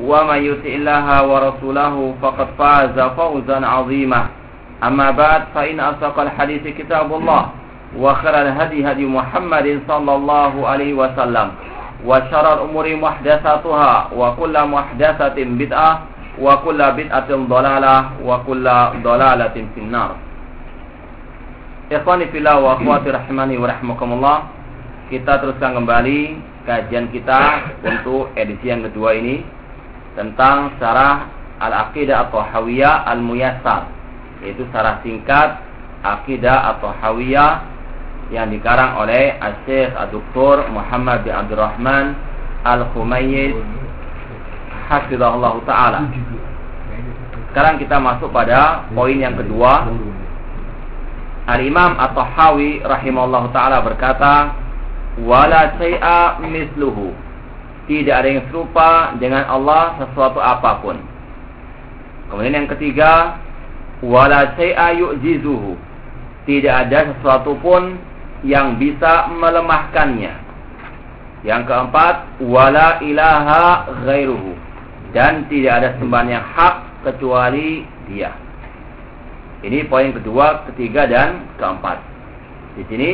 ومن يطع الله ورسوله فقد فاز فوزا عظيما أما بعد فإن أصدق الحديث كتاب الله وخير الهدي هدي محمد صلى الله عليه وسلم وشر الأمور محدثاتها وكل محدثة بدعة وكل بدعة ضلالة وكل ضلالة في النار Ikhwani fillah wa akhwati rahimani wa rahmakumullah Kita teruskan kembali kajian kita untuk edisi yang kedua ini tentang syarah Al-Aqidah atau Hawiyah Al-Muyassar yaitu syarah singkat Aqidah atau Hawiyah yang dikarang oleh Syekh Dr. Muhammad bin Abdurrahman Al-Khumayyid Hafizahullah Ta'ala Sekarang kita masuk pada poin yang kedua Al-Imam atau Hawi rahimahullah ta'ala berkata Wala say'a misluhu Tidak ada yang serupa dengan Allah sesuatu apa pun. Kemudian yang ketiga Wala say'a yu'jizuhu. Tidak ada sesuatu pun yang bisa melemahkannya. Yang keempat Wala ilaha ghairuhu. Dan tidak ada sembahan yang hak kecuali dia. Ini poin kedua, ketiga dan keempat. Di sini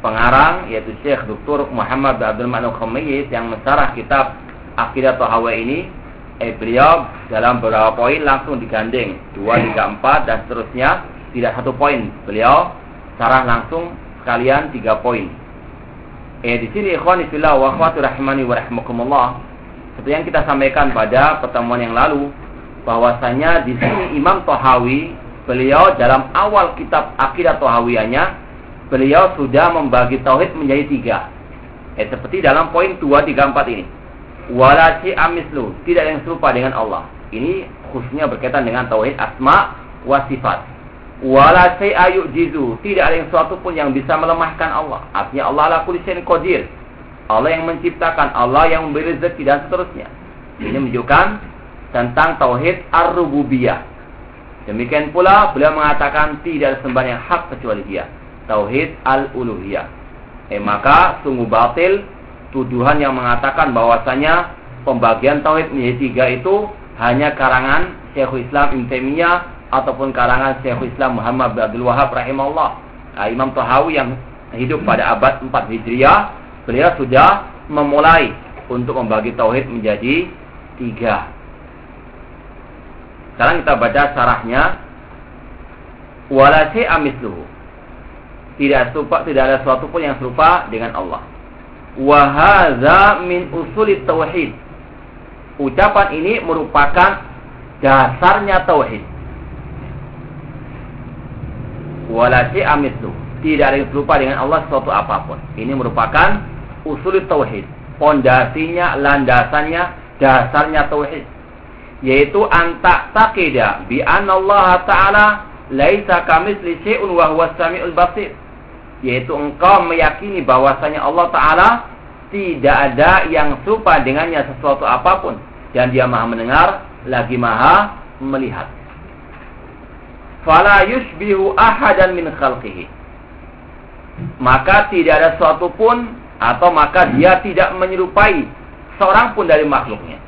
pengarang yaitu Syekh Dr. Muhammad Abdul Ma'nu Khammiyis yang mensyarah kitab Aqidah Tahawa ini eh beliau dalam beberapa poin langsung digandeng 2, 3, 4 dan seterusnya tidak satu poin. Beliau syarah langsung sekalian tiga poin. Eh di sini ikhwani fillah wa akhwati rahimani wa rahimakumullah. Seperti yang kita sampaikan pada pertemuan yang lalu bahwasanya di sini Imam Tohawi beliau dalam awal kitab akidah Tohawiyahnya beliau sudah membagi tauhid menjadi tiga. Eh, seperti dalam poin 2, 3, 4 ini. Walasi amislu, tidak yang serupa dengan Allah. Ini khususnya berkaitan dengan tauhid asma wa sifat. Walasi ayu jizu, tidak ada yang suatu pun yang bisa melemahkan Allah. Artinya Allah ala kulli qadir. Allah yang menciptakan, Allah yang memberi rezeki dan seterusnya. Ini menunjukkan tentang tauhid ar-rububiyah. Demikian pula beliau mengatakan tidak ada sembahan yang hak kecuali dia. Tauhid al-uluhiyah. Eh maka sungguh batil tuduhan yang mengatakan bahwasanya pembagian tauhid menjadi tiga itu hanya karangan Syekhul Islam Ibn Taimiyah ataupun karangan Syekhul Islam Muhammad bin Abdul Wahab rahimahullah. Nah, Imam Tahawi yang hidup pada abad 4 Hijriah, beliau sudah memulai untuk membagi tauhid menjadi tiga. Sekarang kita baca syarahnya. Wala syai'a misluhu. Tidak serupa, tidak ada sesuatu pun yang serupa dengan Allah. Wa hadza min usulit tauhid. Ucapan ini merupakan dasarnya tauhid. Wala syai'a misluhu. Tidak ada yang serupa dengan Allah sesuatu apa pun. Ini merupakan usulit tauhid. Pondasinya, landasannya, dasarnya tauhid yaitu anta taqida bi Allah taala laisa kamitsli syai'un wa huwas samiul basir yaitu engkau meyakini bahwasanya Allah taala tidak ada yang serupa dengannya sesuatu apa pun. Dan dia maha mendengar lagi maha melihat. Fala yushbihu ahadan min khalqihi. Maka tidak ada sesuatu pun atau maka dia tidak menyerupai seorang pun dari makhluknya.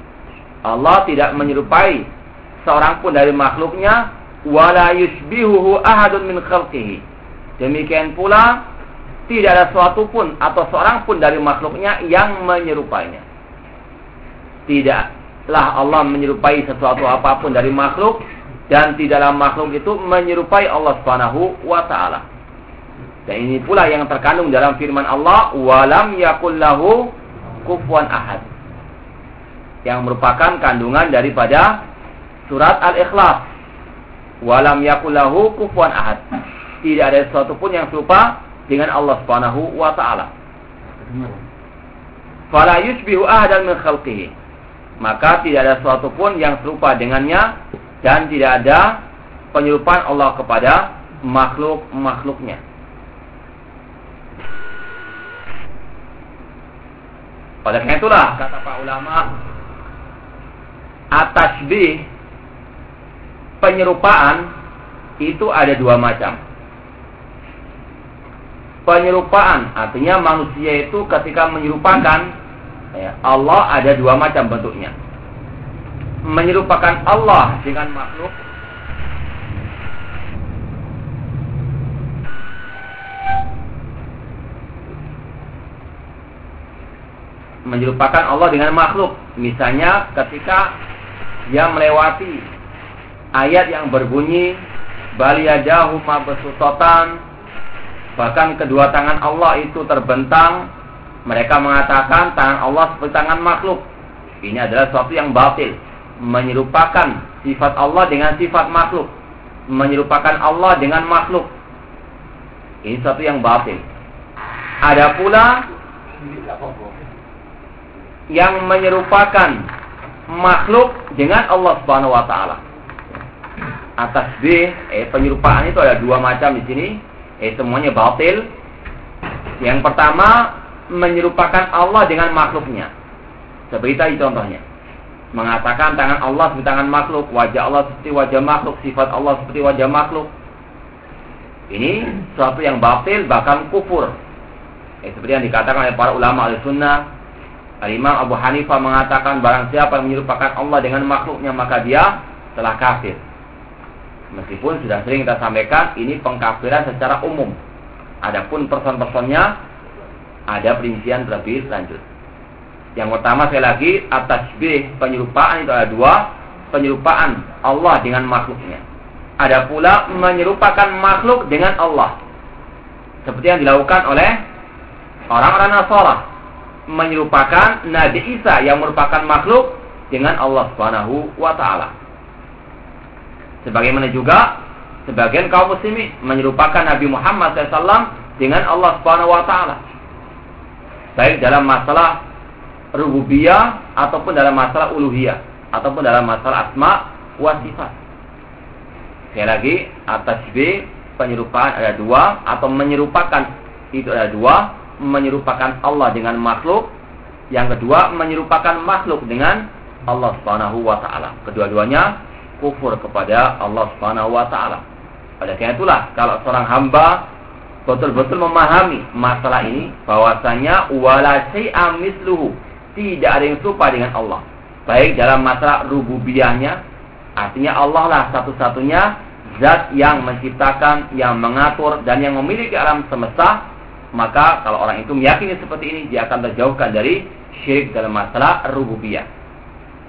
Allah tidak menyerupai seorang pun dari makhluknya wala yushbihuhu ahadun min khalqihi. Demikian pula tidak ada suatu pun atau seorang pun dari makhluknya yang menyerupainya. Tidaklah Allah menyerupai sesuatu apa pun dari makhluk dan di dalam makhluk itu menyerupai Allah Subhanahu wa taala. Dan ini pula yang terkandung dalam firman Allah, "Walam yakul lahu kufuwan ahad." Yang merupakan kandungan daripada surat Al-Ikhlas. "Walam yakul lahu kufuwan ahad." Tidak ada sesuatu pun yang serupa dengan Allah Subhanahu wa taala. Fala yushbihu ahadan min khalqihi. Maka tidak ada sesuatu pun yang serupa dengannya dan tidak ada penyerupaan Allah kepada makhluk-makhluknya. Oleh karena itulah kata Pak ulama atasbih penyerupaan itu ada dua macam. Penyerupaan. Artinya manusia itu ketika menyerupakan ya, Allah ada dua macam bentuknya. Menyerupakan Allah dengan makhluk. Menyerupakan Allah dengan makhluk. Misalnya ketika dia melewati ayat yang berbunyi baliyadahu mabsutotan bahkan kedua tangan Allah itu terbentang mereka mengatakan tangan Allah seperti tangan makhluk ini adalah sesuatu yang batil menyerupakan sifat Allah dengan sifat makhluk, menyerupakan Allah dengan makhluk. Ini satu yang batil. Ada pula yang menyerupakan makhluk dengan Allah Subhanahu wa taala. Atas B, eh penyerupaan itu ada dua macam di sini. Eh semuanya batil. Yang pertama menyerupakan Allah dengan makhluknya. Seperti tadi contohnya mengatakan tangan Allah seperti tangan makhluk, wajah Allah seperti wajah makhluk, sifat Allah seperti wajah makhluk. Ini suatu yang batil bahkan kufur. Eh, seperti yang dikatakan oleh para ulama al-sunnah. Al-Imam Abu Hanifah mengatakan barang siapa yang menyerupakan Allah dengan makhluknya maka dia telah kafir. Meskipun sudah sering kita sampaikan ini pengkafiran secara umum. Adapun person-personnya ada perincian terlebih lanjut. Yang pertama saya lagi atas B penyerupaan itu ada dua penyerupaan Allah dengan makhluknya. Ada pula menyerupakan makhluk dengan Allah. Seperti yang dilakukan oleh orang-orang Nasara menyerupakan Nabi Isa yang merupakan makhluk dengan Allah Subhanahu wa taala. Sebagaimana juga sebagian kaum muslimin menyerupakan Nabi Muhammad SAW dengan Allah Subhanahu wa taala. Baik dalam masalah rububiyah ataupun dalam masalah uluhiyah ataupun dalam masalah asma wa sifat. Sekali lagi, atas B penyerupaan ada dua atau menyerupakan itu ada dua, menyerupakan Allah dengan makhluk. Yang kedua, menyerupakan makhluk dengan Allah Subhanahu wa taala. Kedua-duanya kufur kepada Allah Subhanahu wa taala. Oleh karena itulah kalau seorang hamba betul-betul memahami masalah ini bahwasanya wala syai'a misluhu tidak ada yang serupa dengan Allah. Baik dalam masalah rububiyahnya, artinya Allah lah satu-satunya zat yang menciptakan, yang mengatur, dan yang memiliki alam semesta, maka kalau orang itu meyakini seperti ini, dia akan terjauhkan dari syirik dalam masalah rububiyah.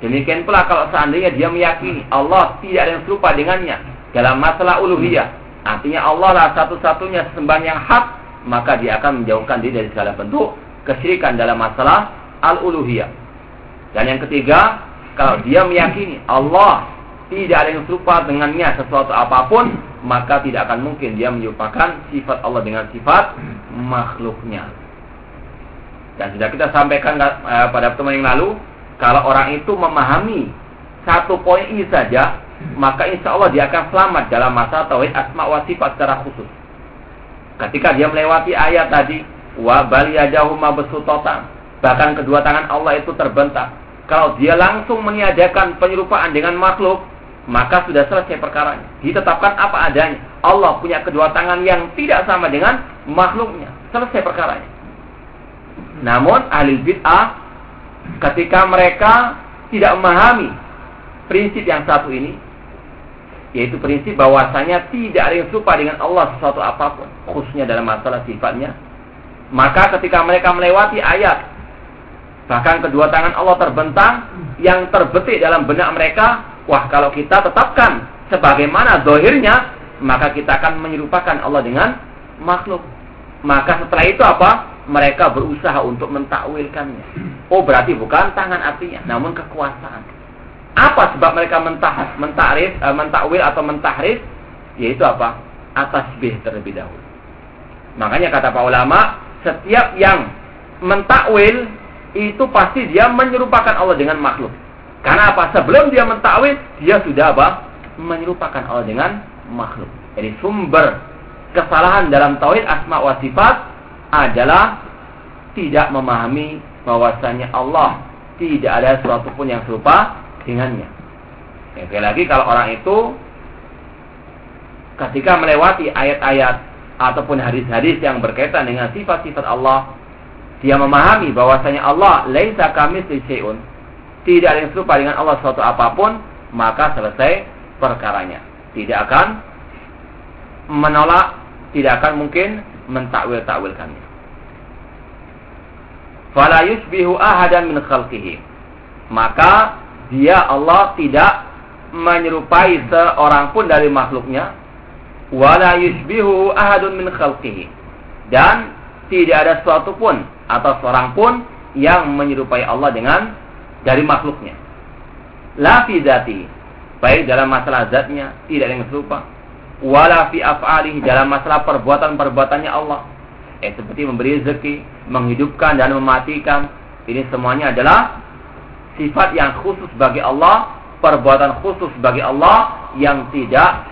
Demikian pula kalau seandainya dia meyakini Allah tidak ada yang serupa dengannya dalam masalah uluhiyah, artinya Allah lah satu-satunya sembahan yang hak, maka dia akan menjauhkan diri dari segala bentuk kesyirikan dalam masalah al-uluhiyah. Dan yang ketiga, kalau dia meyakini Allah tidak ada yang serupa dengannya sesuatu apa pun, maka tidak akan mungkin dia menyerupakan sifat Allah dengan sifat makhluknya. Dan sudah kita sampaikan uh, pada pertemuan yang lalu, kalau orang itu memahami satu poin ini saja, maka insya Allah dia akan selamat dalam masa tauhid asma wa sifat secara khusus. Ketika dia melewati ayat tadi, wa bal mabsutotan, Bahkan kedua tangan Allah itu terbentak. Kalau dia langsung meniadakan penyerupaan dengan makhluk, maka sudah selesai perkaranya. Ditetapkan apa adanya. Allah punya kedua tangan yang tidak sama dengan makhluknya. Selesai perkaranya. Namun ahli bid'ah ketika mereka tidak memahami prinsip yang satu ini, yaitu prinsip bahwasanya tidak ada yang serupa dengan Allah sesuatu apa pun, khususnya dalam masalah sifatnya. Maka ketika mereka melewati ayat Bahkan kedua tangan Allah terbentang yang terbetik dalam benak mereka. Wah kalau kita tetapkan sebagaimana dohirnya, maka kita akan menyerupakan Allah dengan makhluk. Maka setelah itu apa? Mereka berusaha untuk mentakwilkannya. Oh berarti bukan tangan artinya, namun kekuasaan. Apa sebab mereka mentah, mentarif, e, mentakwil atau mentahrif? Yaitu apa? Atas bih terlebih dahulu. Makanya kata para ulama, setiap yang mentakwil itu pasti dia menyerupakan Allah dengan makhluk. Karena apa? Sebelum dia mentakwil, dia sudah apa? Menyerupakan Allah dengan makhluk. Jadi sumber kesalahan dalam tauhid asma wa sifat adalah tidak memahami bahwasanya Allah tidak ada sesuatu pun yang serupa dengannya. Ya, sekali lagi kalau orang itu ketika melewati ayat-ayat ataupun hadis-hadis yang berkaitan dengan sifat-sifat Allah, dia memahami bahwasanya Allah laisa kami syai'un. Tidak ada yang serupa dengan Allah suatu apa pun, maka selesai perkaranya. Tidak akan menolak, tidak akan mungkin mentakwil-takwilkannya. Fala yusbihu ahadan min khalqihi. Maka dia Allah tidak menyerupai seorang pun dari makhluknya. Wala yusbihu ahadun min khalqihi. Dan tidak ada sesuatu pun atau seorang pun yang menyerupai Allah dengan dari makhluknya. La fi baik dalam masalah zatnya tidak ada yang serupa wala fi af'alihi dalam masalah perbuatan-perbuatannya Allah eh seperti memberi rezeki menghidupkan dan mematikan ini semuanya adalah sifat yang khusus bagi Allah, perbuatan khusus bagi Allah yang tidak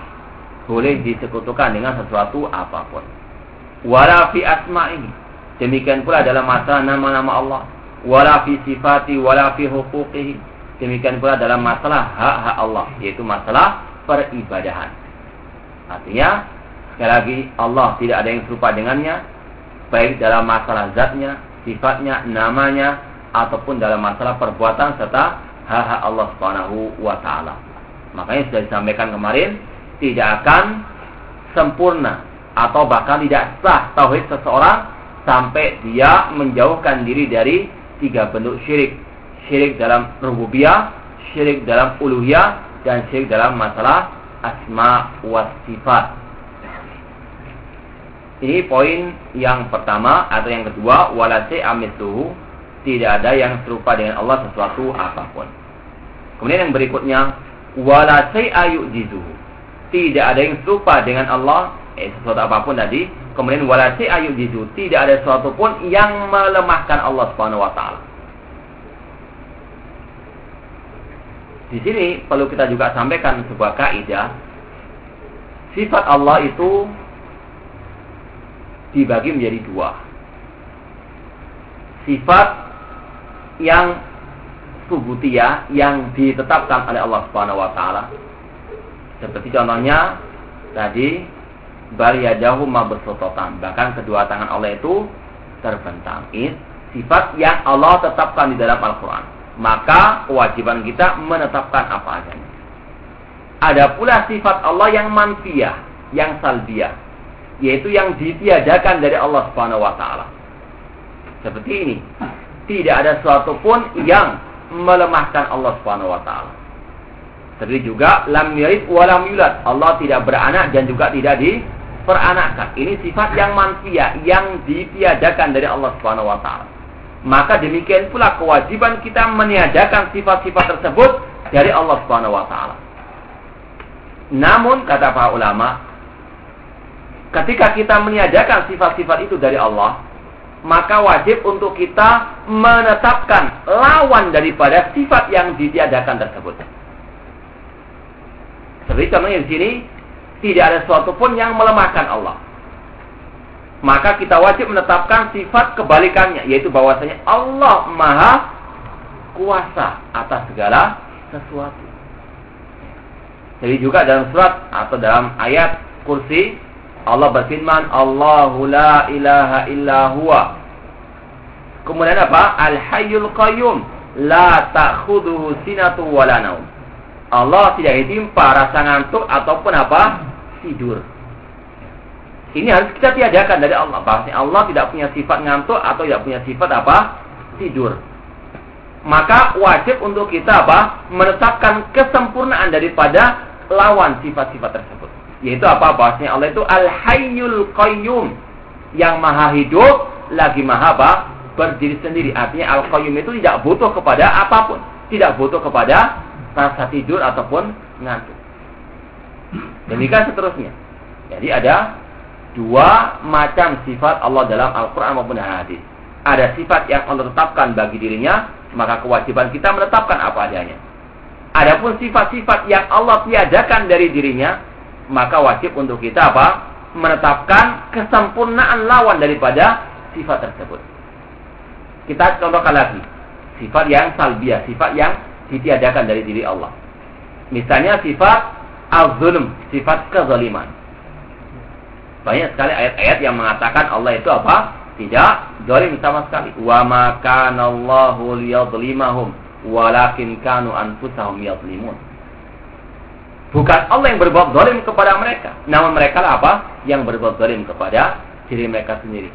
boleh disekutukan dengan sesuatu apa pun. Wala fi asma'ihi. Demikian pula dalam masalah nama-nama Allah. Wala fi sifati wala fi huquqihi. Demikian pula dalam masalah hak-hak Allah, yaitu masalah peribadahan. Artinya, sekali lagi Allah tidak ada yang serupa dengannya, baik dalam masalah zatnya, sifatnya, namanya, ataupun dalam masalah perbuatan serta hak-hak Allah Subhanahu wa taala. Makanya sudah disampaikan kemarin tidak akan sempurna atau bahkan tidak sah tauhid seseorang sampai dia menjauhkan diri dari tiga bentuk syirik. Syirik dalam rububiyah, syirik dalam uluhiyah dan syirik dalam masalah asma wa sifat. Ini poin yang pertama atau yang kedua wala amituhu tidak ada yang serupa dengan Allah sesuatu apa pun. Kemudian yang berikutnya, wala ayu jizu. Tidak ada yang serupa dengan Allah eh, sesuatu apa pun tadi. Kemudian wala ayu jizu. Tidak ada sesuatu pun yang melemahkan Allah Subhanahu wa taala. Di sini perlu kita juga sampaikan sebuah kaidah. Sifat Allah itu dibagi menjadi dua. Sifat yang subutiyah yang ditetapkan oleh Allah Subhanahu wa taala. Seperti contohnya tadi bariyadahu mabsutotan. Bahkan kedua tangan Allah itu terbentang. Ini sifat yang Allah tetapkan di dalam Al-Qur'an. Maka kewajiban kita menetapkan apa adanya. Ada pula sifat Allah yang manfiyah, yang salbiyah, yaitu yang ditiadakan dari Allah Subhanahu wa taala. Seperti ini tidak ada sesuatu pun yang melemahkan Allah Subhanahu wa taala. Seperti juga lam yalid wa lam. Allah tidak beranak dan juga tidak diperanakkan. Ini sifat yang manfia yang ditiadakan dari Allah Subhanahu wa taala. Maka demikian pula kewajiban kita meniadakan sifat-sifat tersebut dari Allah Subhanahu wa taala. Namun kata para ulama, ketika kita meniadakan sifat-sifat itu dari Allah, maka wajib untuk kita menetapkan lawan daripada sifat yang ditiadakan tersebut. Seperti contohnya di sini, tidak ada sesuatu pun yang melemahkan Allah. Maka kita wajib menetapkan sifat kebalikannya, yaitu bahwasanya Allah Maha Kuasa atas segala sesuatu. Jadi juga dalam surat atau dalam ayat kursi Allah berfirman, Allahu la ilaha illa huwa. Kemudian apa? Al-Hayyul Qayyum. La ta'khuduhu sinatu wa. Allah tidak ditimpa rasa ngantuk ataupun apa? Tidur. Ini harus kita tiadakan dari Allah. Bahasanya Allah tidak punya sifat ngantuk atau tidak punya sifat apa? Tidur. Maka wajib untuk kita apa? Menetapkan kesempurnaan daripada lawan sifat-sifat tersebut. Yaitu apa? Bahasanya Allah itu Al-Hayyul Qayyum. Yang maha hidup, lagi maha apa? Berdiri sendiri. Artinya Al-Qayyum itu tidak butuh kepada apa pun. Tidak butuh kepada rasa tidur ataupun ngantuk. Demikian seterusnya. Jadi ada dua macam sifat Allah dalam Al-Quran maupun hadis. Ada sifat yang Allah tetapkan bagi dirinya, maka kewajiban kita menetapkan apa adanya. Adapun sifat-sifat yang Allah tiadakan dari dirinya, maka wajib untuk kita apa? Menetapkan kesempurnaan lawan daripada sifat tersebut. Kita contohkan lagi. Sifat yang salbiah, sifat yang ditiadakan dari diri Allah. Misalnya sifat al-zulm, sifat kezaliman. Banyak sekali ayat-ayat yang mengatakan Allah itu apa? Tidak zalim sama sekali. Wa ma kana Allahu liyadhlimahum walakin kanu anfusahum yadhlimun. Bukan Allah yang berbuat zalim kepada mereka, namun mereka lah apa? Yang berbuat zalim kepada diri mereka sendiri.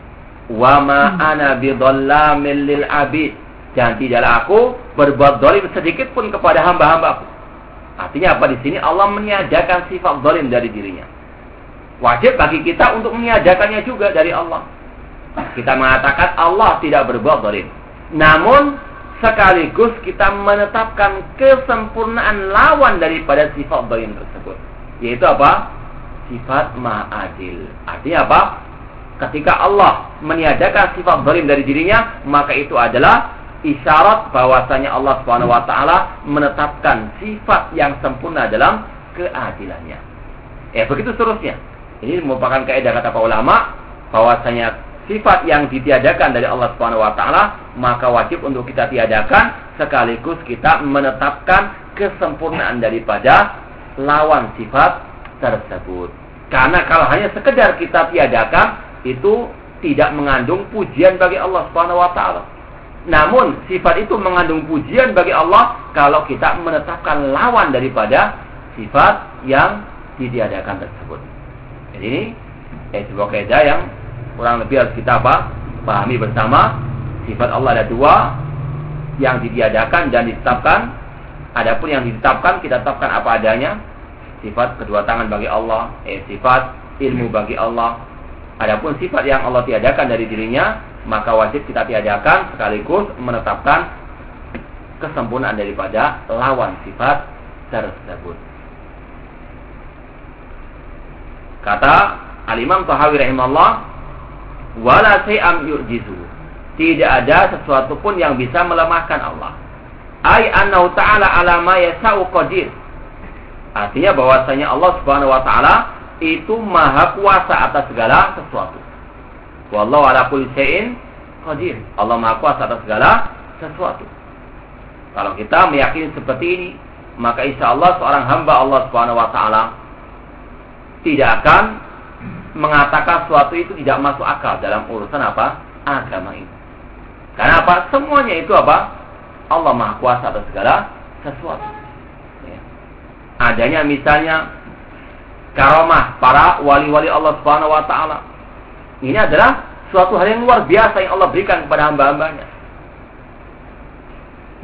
Wa ma ana bidhallamin lil abid. Dan tidaklah aku berbuat zalim sedikit pun kepada hamba-hambaku. Artinya apa di sini? Allah meniadakan sifat zalim dari dirinya. Wajib bagi kita untuk meniadakannya juga dari Allah. Kita mengatakan Allah tidak berbuat zalim. Namun sekaligus kita menetapkan kesempurnaan lawan daripada sifat zalim tersebut. Yaitu apa? Sifat ma'adil. Artinya apa? Ketika Allah meniadakan sifat zalim dari dirinya, maka itu adalah isyarat bahwasanya Allah Subhanahu wa taala menetapkan sifat yang sempurna dalam keadilannya. Ya, begitu seterusnya. Ini merupakan kaidah kata para ulama bahwasanya sifat yang ditiadakan dari Allah Subhanahu wa taala, maka wajib untuk kita tiadakan sekaligus kita menetapkan kesempurnaan daripada lawan sifat tersebut. Karena kalau hanya sekedar kita tiadakan itu tidak mengandung pujian bagi Allah Subhanahu wa taala. Namun sifat itu mengandung pujian bagi Allah kalau kita menetapkan lawan daripada sifat yang ditiadakan tersebut. Jadi eh, sebuah kaidah yang kurang lebih harus kita apa? Pahami bersama sifat Allah ada dua yang ditiadakan dan ditetapkan. Adapun yang ditetapkan kita tetapkan apa adanya. Sifat kedua tangan bagi Allah, eh, sifat ilmu bagi Allah. Adapun sifat yang Allah tiadakan dari dirinya, maka wajib kita tiadakan sekaligus menetapkan kesempurnaan daripada lawan sifat tersebut. Kata Al-Imam Tahawi rahimahullah, wala say'am yu'jizu. Tidak ada sesuatu pun yang bisa melemahkan Allah. Ai annahu ta'ala ala ma yasa'u qadir. Artinya bahwasanya Allah Subhanahu wa taala itu maha kuasa atas segala sesuatu. Wallahu ala kulli syai'in qadir. Allah maha kuasa atas segala sesuatu. Kalau kita meyakini seperti ini, maka insya Allah seorang hamba Allah Subhanahu wa taala tidak akan mengatakan sesuatu itu tidak masuk akal dalam urusan apa? Agama ini. Karena apa? Semuanya itu apa? Allah Maha Kuasa atas segala sesuatu. Ya. Adanya misalnya karomah para wali-wali Allah Subhanahu wa taala. Ini adalah suatu hal yang luar biasa yang Allah berikan kepada hamba-hambanya.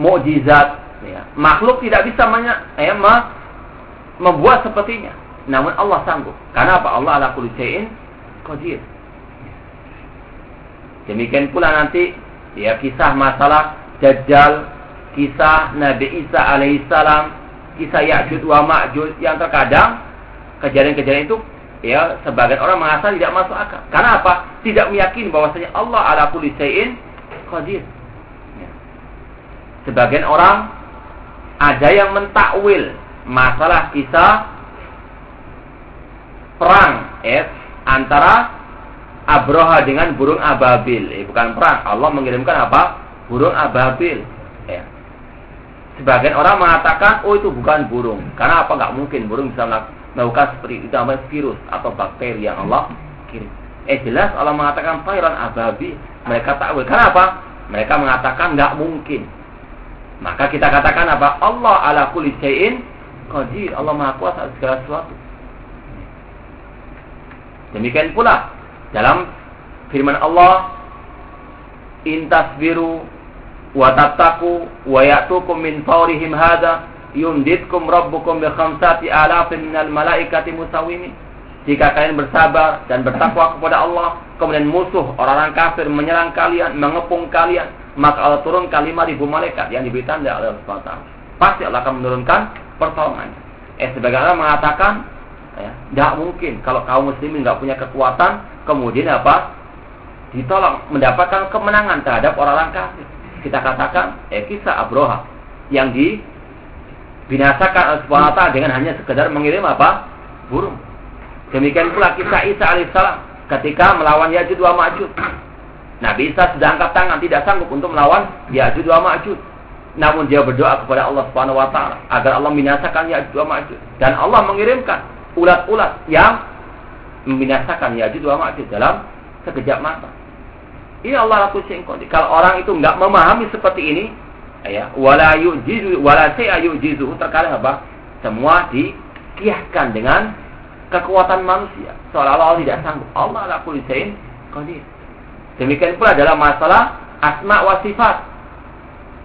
Mukjizat, ya. makhluk tidak bisa ya, membuat sepertinya. Namun Allah sanggup. Karena apa? Allah ala kulli syai'in qadir. Demikian pula nanti ya kisah masalah Dajjal, kisah Nabi Isa alaihissalam, kisah Ya'juj wa Ma'juj yang terkadang kejadian-kejadian itu ya sebagian orang merasa tidak masuk akal. Karena apa? Tidak meyakini bahwasanya Allah ala kulli syai'in qadir. Ya. Sebagian orang ada yang mentakwil masalah kisah perang ya antara Abroha dengan burung ababil. Eh, bukan perang. Allah mengirimkan apa? Burung ababil. Ya. Sebagian orang mengatakan, oh itu bukan burung. Karena apa? Nggak mungkin burung bisa melakukan seperti itu namanya virus atau bakteri yang Allah kirim. Eh jelas Allah mengatakan Tayran ababil. Mereka takwil. Karena apa? Mereka mengatakan nggak mungkin. Maka kita katakan apa? Allah ala kulli syai'in qadir. Allah Maha Kuasa segala sesuatu. Demikian pula dalam firman Allah in tasbiru wa tattaqu wa ya'tukum min fawrihim hadha yumditkum rabbukum bi khamsati alafin minal malaikati musawimin. Jika kalian bersabar dan bertakwa kepada Allah, kemudian musuh orang-orang kafir menyerang kalian, mengepung kalian, maka Allah turun kalimat ribu malaikat yang diberi tanda oleh Allah. Pasti Allah akan menurunkan pertolongannya. Eh, sebagaimana mengatakan, ya, tidak mungkin kalau kaum muslimin nggak punya kekuatan, kemudian apa? Ditolong mendapatkan kemenangan terhadap orang-orang kafir. Kita katakan, eh, kisah Abroha yang dibinasakan oleh SWT dengan hanya sekedar mengirim apa? Burung Demikian pula kisah Isa alaihissalam ketika melawan Yajud wa Ma'jud. Nabi Isa sudah angkat tangan tidak sanggup untuk melawan Yajud wa Ma'jud. Namun dia berdoa kepada Allah Subhanahu wa taala agar Allah membinasakan Yajud wa Ma'jud dan Allah mengirimkan ulat-ulat yang membinasakan Yajud wa Ma'jud dalam sekejap mata. Ini Allah lakukan qadir. Kalau orang itu enggak memahami seperti ini, ya, wala yujizu wala yujizu terkadang apa? Semua dikiaskan dengan kekuatan manusia. Seolah-olah Allah tidak sanggup. Allah syai'in qadir. Demikian pula dalam masalah asma wa sifat.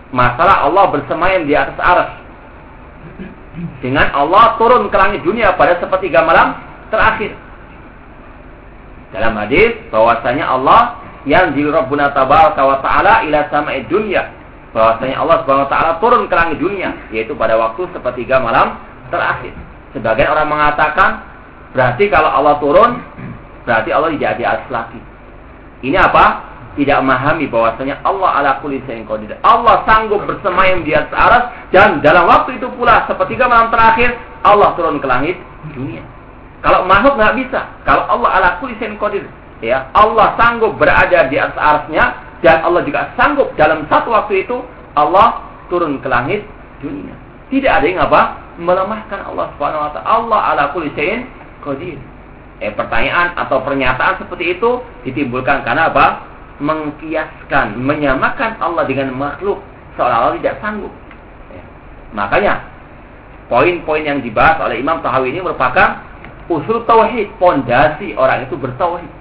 Masalah Allah bersemayam di atas aras. Dengan Allah turun ke langit dunia pada sepertiga malam terakhir. Dalam hadis bahwasanya Allah yang di Rabbuna tabaraka wa taala ila sama'id dunya. Bahwasanya Allah Subhanahu wa taala turun ke langit dunia yaitu pada waktu sepertiga malam terakhir. Sebagian orang mengatakan Berarti kalau Allah turun, berarti Allah tidak di lagi. Ini apa? Tidak memahami bahwasanya Allah ala kulli syai'in qadir. Allah sanggup bersemayam di atas aras dan dalam waktu itu pula sepertiga malam terakhir Allah turun ke langit dunia. Kalau makhluk nggak bisa. Kalau Allah ala kulli syai'in qadir, ya Allah sanggup berada di atas arasnya dan Allah juga sanggup dalam satu waktu itu Allah turun ke langit dunia. Tidak ada yang apa? Melemahkan Allah Subhanahu wa taala. Allah ala kulli syai'in qadir. Eh, pertanyaan atau pernyataan seperti itu ditimbulkan karena apa? Mengkiaskan, menyamakan Allah dengan makhluk seolah-olah tidak sanggup. Ya. Makanya poin-poin yang dibahas oleh Imam Tahawi ini merupakan usul tauhid, pondasi orang itu bertauhid.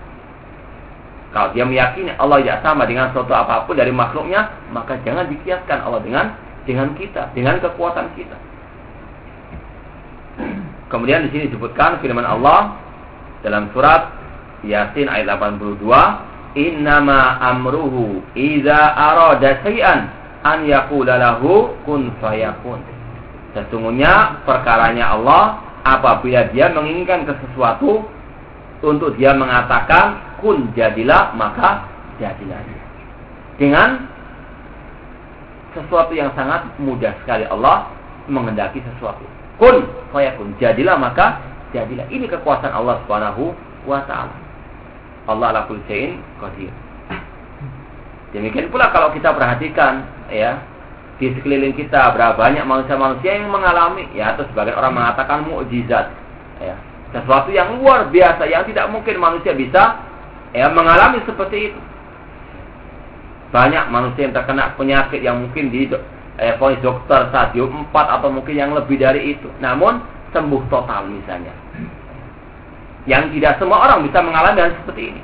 Kalau dia meyakini Allah tidak sama dengan sesuatu apa pun dari makhluknya, maka jangan dikiaskan Allah dengan dengan kita, dengan kekuatan kita. Kemudian di sini disebutkan firman Allah dalam surat Yasin ayat 82, "Innama amruhu idza arada syai'an an yaqula lahu kun fayakun." Sesungguhnya perkaranya Allah apabila dia menginginkan sesuatu untuk dia mengatakan kun jadilah maka jadilah. Dengan sesuatu yang sangat mudah sekali Allah mengendaki sesuatu. Kun fayakun. Jadilah maka jadilah. Ini kekuasaan Allah Subhanahu wa taala. Allah ala kulli qadir. Demikian pula kalau kita perhatikan ya di sekeliling kita berapa banyak manusia-manusia yang mengalami ya atau sebagian orang mengatakan mukjizat ya sesuatu yang luar biasa yang tidak mungkin manusia bisa ya mengalami seperti itu banyak manusia yang terkena penyakit yang mungkin di eh, dokter stadium 4 atau mungkin yang lebih dari itu. Namun sembuh total misalnya. Yang tidak semua orang bisa mengalami hal seperti ini.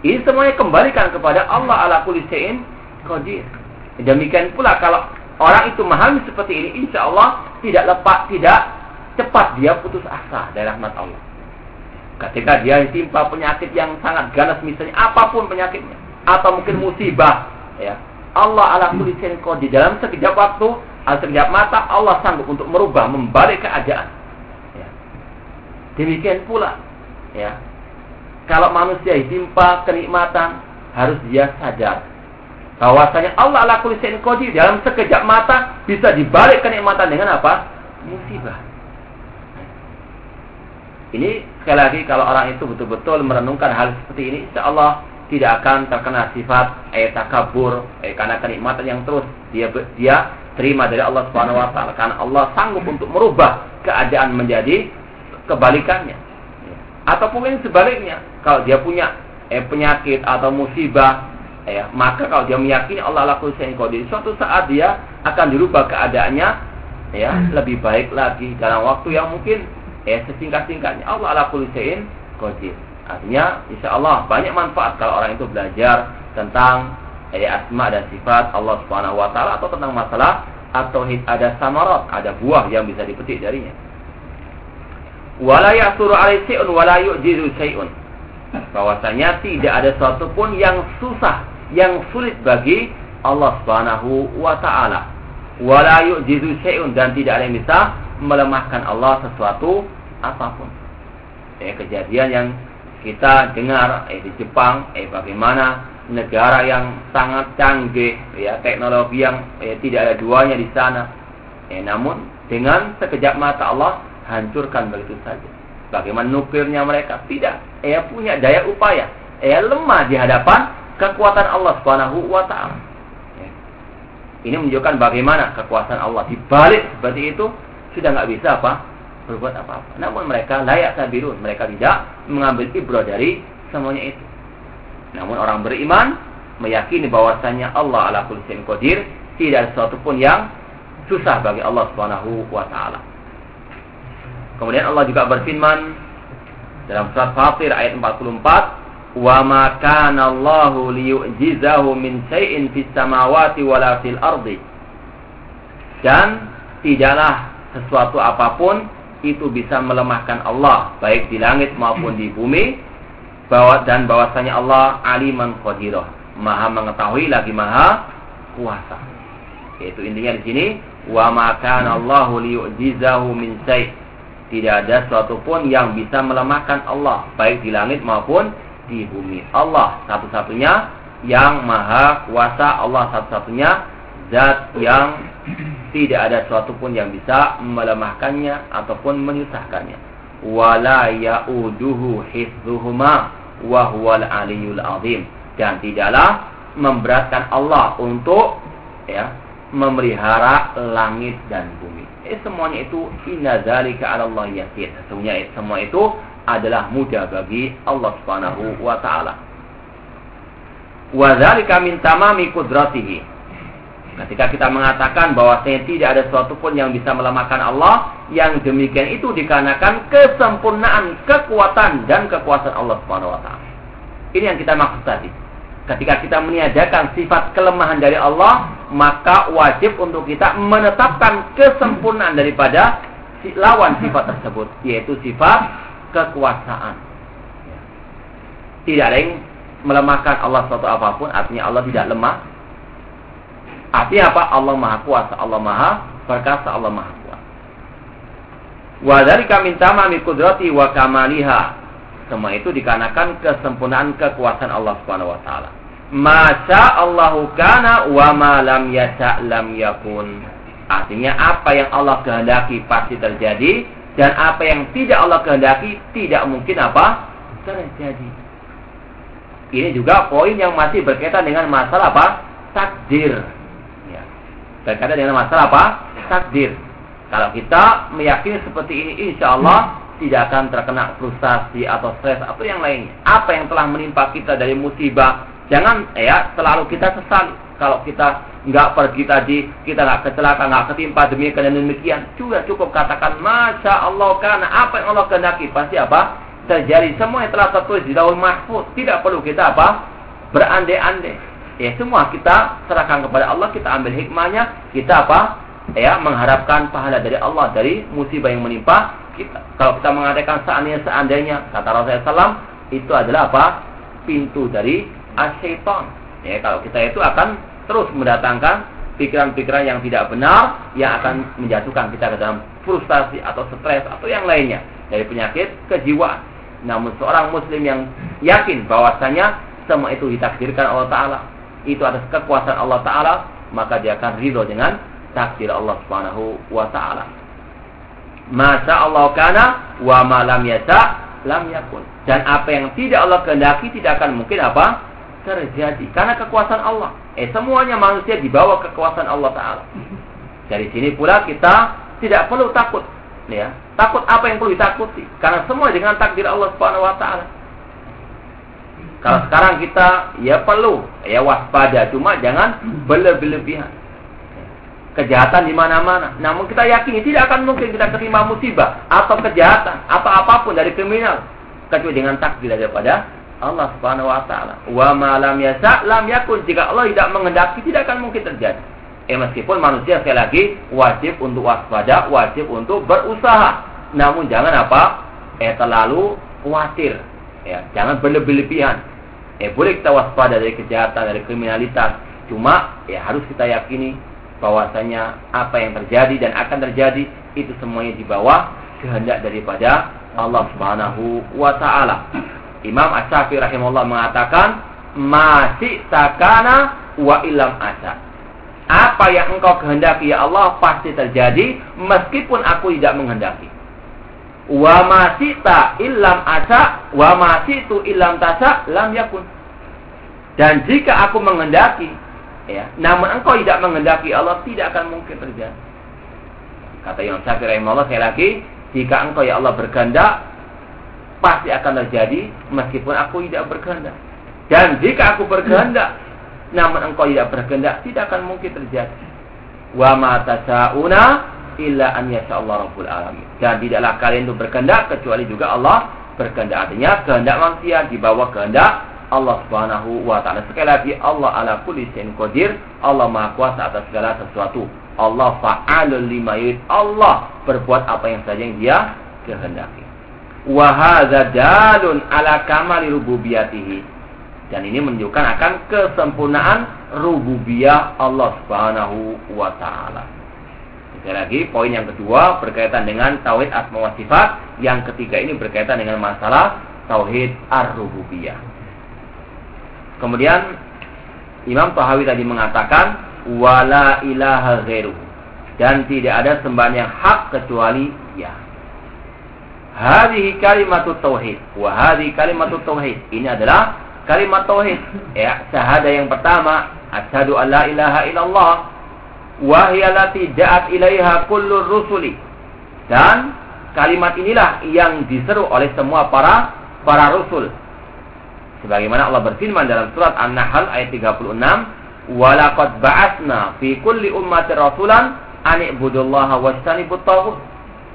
Ini semuanya kembalikan kepada Allah ala kulli syai'in qadir. Demikian pula kalau orang itu memahami seperti ini, insya Allah tidak lepas, tidak cepat dia putus asa dari rahmat Allah. Ketika dia ditimpa penyakit yang sangat ganas misalnya apa pun penyakitnya atau mungkin musibah ya Allah ala kulli syai'in qadir. Dalam sekejap waktu, atau sekejap mata Allah sanggup untuk merubah, membalik keadaan. Ya. Demikian pula, ya. Kalau manusia ditimpa kenikmatan, harus dia sadar bahwasanya Allah ala kulli syai'in qadir. Dalam sekejap mata bisa dibalik kenikmatan dengan apa? Musibah. Ini sekali lagi kalau orang itu betul-betul merenungkan hal seperti ini, insya Allah tidak akan terkena sifat eh, takabur eh, karena kenikmatan yang terus dia dia terima dari Allah Subhanahu wa taala karena Allah sanggup untuk merubah keadaan menjadi kebalikannya. Ataupun sebaliknya, kalau dia punya eh, penyakit atau musibah eh, maka kalau dia meyakini Allah lakukan yang qadir, suatu saat dia akan dirubah keadaannya ya lebih baik lagi dalam waktu yang mungkin eh sesingkat-singkatnya Allah yang qadir. Artinya, insya Allah banyak manfaat kalau orang itu belajar tentang eh, asma dan sifat Allah Subhanahu Wa Taala atau tentang masalah atau ada samarat, ada buah yang bisa dipetik darinya. Wala ya'suru alaihi syai'un wala yu'jizu. Bahwasanya tidak ada sesuatu pun yang susah, yang sulit bagi Allah Subhanahu wa taala. Wala yu'jizu syai'un dan tidak ada yang bisa melemahkan Allah sesuatu apa pun. Eh, kejadian yang kita dengar eh, di Jepang, eh, bagaimana negara yang sangat canggih, ya teknologi yang eh, tidak ada duanya di sana. Eh, namun dengan sekejap mata Allah hancurkan begitu saja. Bagaimana nuklirnya mereka? Tidak. Ia punya daya upaya. Ia lemah di hadapan kekuatan Allah Subhanahu wa taala. Ya. Ini menunjukkan bagaimana kekuasaan Allah di balik seperti itu sudah nggak bisa apa berbuat apa-apa. Namun mereka layak sabirun. Mereka tidak mengambil ibrah dari semuanya itu. Namun orang beriman meyakini bahwasanya Allah ala kulli qadir, tidak ada sesuatu pun yang susah bagi Allah Subhanahu wa taala. Kemudian Allah juga berfirman dalam surat Fatir ayat 44, "Wa ma kana Allahu liyu'jizahu min shay'in fis samawati wala fil ardi." Dan tidaklah sesuatu apa pun itu bisa melemahkan Allah baik di langit maupun di bumi bahwa dan bahwasanya Allah aliman qadirah maha mengetahui lagi maha kuasa yaitu intinya di sini wa ma kana Allahu liyu'jizahu min syai' Tidak ada sesuatu pun yang bisa melemahkan Allah, baik di langit maupun di bumi. Allah satu-satunya yang maha kuasa, Allah satu-satunya zat yang tidak ada sesuatu pun yang bisa melemahkannya ataupun menyusahkannya. Wala ya'uduhu hifdhuhuma wa huwal aliyul azim. Dan tidaklah memberatkan Allah untuk ya memelihara langit dan bumi. Eh, semuanya itu inna zalika 'ala Allah yasir. Sesungguhnya semua itu adalah mudah bagi Allah Subhanahu wa taala. Wa dzalika min tamami qudratihi. Ketika kita mengatakan bahwa tidak ada sesuatu pun yang bisa melemahkan Allah, yang demikian itu dikarenakan kesempurnaan, kekuatan dan kekuasaan Allah Subhanahu wa taala. Ini yang kita maksud tadi. Ketika kita meniadakan sifat kelemahan dari Allah, maka wajib untuk kita menetapkan kesempurnaan daripada lawan sifat tersebut, yaitu sifat kekuasaan. Tidak ada yang melemahkan Allah suatu apa pun, artinya Allah tidak lemah. Artinya apa? Allah Maha Kuasa, Allah Maha Perkasa, Allah Maha Kuasa. Wa dzalika min tamami wa kamaliha. Semua itu dikarenakan kesempurnaan kekuasaan Allah Subhanahu wa taala. Masa Allahu kana wa ma lam yasha lam yakun. Artinya apa yang Allah kehendaki pasti terjadi dan apa yang tidak Allah kehendaki tidak mungkin apa? terjadi. Ini juga poin yang masih berkaitan dengan masalah apa? Takdir. Ya. Berkaitan dengan masalah apa? Takdir. Kalau kita meyakini seperti ini, insya Allah tidak akan terkena frustasi atau stres atau yang lainnya. Apa yang telah menimpa kita dari musibah, Jangan ya selalu kita sesal kalau kita nggak pergi tadi, kita nggak kecelakaan, nggak ketimpa demikian dan demikian. Juga cukup katakan Masya Allah karena apa yang Allah kehendaki pasti apa terjadi. Semua yang telah tertulis di daun mahfud. Tidak perlu kita apa berandai-andai. Ya semua kita serahkan kepada Allah, kita ambil hikmahnya, kita apa? Ya mengharapkan pahala dari Allah dari musibah yang menimpa kita. Kalau kita mengatakan seandainya seandainya kata Rasulullah SAW itu adalah apa? Pintu dari asyaiton. Ya, kalau kita itu akan terus mendatangkan pikiran-pikiran yang tidak benar yang akan menjatuhkan kita ke dalam frustasi atau stres atau yang lainnya dari penyakit kejiwaan. Namun seorang muslim yang yakin bahwasanya semua itu ditakdirkan Allah taala, itu atas kekuasaan Allah taala, maka dia akan ridho dengan takdir Allah Subhanahu wa taala. Masa Allah kana wa ma lam yasa lam yakun. Dan apa yang tidak Allah kehendaki tidak akan mungkin apa? Terjadi karena kekuasaan Allah. Eh semuanya manusia dibawa kekuasaan Allah Taala. Dari sini pula kita tidak perlu takut, ya. Takut apa yang perlu ditakuti? Karena semua dengan takdir Allah Subhanahu Wa Taala. Kalau sekarang kita ya perlu ya waspada, cuma jangan berlebihan. Kejahatan di mana-mana. Namun kita yakini tidak akan mungkin kita terima musibah atau kejahatan atau apa pun dari kriminal kecuali dengan takdir daripada Allah Subhanahu wa taala. Wa ma lam yasa lam yakun. Jika Allah tidak menghendaki tidak akan mungkin terjadi. Eh meskipun manusia sekali lagi wajib untuk waspada, wajib untuk berusaha. Namun jangan apa? Eh terlalu khawatir. Ya, jangan berlebih-lebihan. Eh boleh kita waspada dari kejahatan, dari kriminalitas. Cuma ya harus kita yakini bahwasanya apa yang terjadi dan akan terjadi itu semuanya di bawah kehendak daripada Allah Subhanahu wa taala. Imam Asy-Syafi'i rahimahullah mengatakan masih takana wa ilam asa. Apa yang engkau kehendaki ya Allah pasti terjadi meskipun aku tidak menghendaki. Wa masita illam asa wa masitu illam tasa lam yakun. Dan jika aku menghendaki ya, namun engkau tidak menghendaki Allah tidak akan mungkin terjadi. Kata Imam Syafi'i rahimahullah saya lagi, jika engkau ya Allah berkehendak pasti akan terjadi meskipun aku tidak berkehendak. Dan jika aku berkehendak namun engkau tidak berkehendak, tidak akan mungkin terjadi. Wa ma tasyauna illa an Allah rabbul alamin. Dan tidaklah kalian itu berkehendak kecuali juga Allah berkehendak. Artinya kehendak manusia di bawah kehendak Allah Subhanahu wa taala. Sekali lagi Allah ala kulli syai'in qadir. Allah Maha Kuasa atas segala sesuatu. Allah fa'alul lima yurid. Allah berbuat apa yang saja yang Dia kehendaki. Wa hadza dalun ala kamali rububiyatihi dan ini menunjukkan akan kesempurnaan rububiyah Allah Subhanahu wa taala. Sekali lagi, poin yang kedua berkaitan dengan tauhid asma wa sifat, yang ketiga ini berkaitan dengan masalah tauhid ar-rububiyah. Kemudian Imam Tahawi tadi mengatakan wala ilaha ghairu dan tidak ada sembahan yang hak kecuali. Hadhihi kalimatut tauhid wa hadhihi kalimatut tauhid. Ini adalah kalimat tauhid. Ya, syahada yang pertama, asyhadu alla ilaha illallah wa hiya allati ja'at ilaiha kullur rusuli. Dan kalimat inilah yang diseru oleh semua para para rasul. Sebagaimana Allah berfirman dalam surat An-Nahl ayat 36, "Walaqad ba'atsna fi kulli ummatin rasulan an ibudullaha wajtanibut taghut."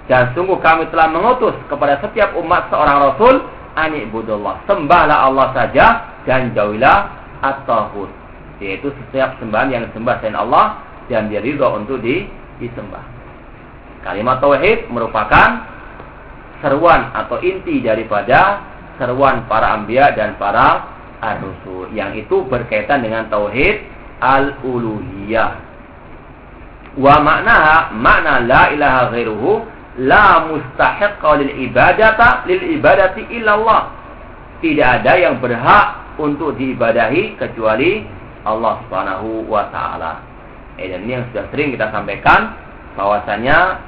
Dan sungguh kami telah mengutus kepada setiap umat seorang rasul ani budullah. Sembahlah Allah saja dan jauhilah at-taghut. Yaitu setiap sembahan yang disembah selain Allah dan dia ridho untuk di, disembah. Kalimat tauhid merupakan seruan atau inti daripada seruan para anbiya dan para ar-rusul yang itu berkaitan dengan tauhid al-uluhiyah. Wa makna makna la ilaha ghairuhu la mustahiqqa lil ibadata lil ibadati illallah. Tidak ada yang berhak untuk diibadahi kecuali Allah Subhanahu wa taala. Eh, dan ini yang sudah sering kita sampaikan bahwasanya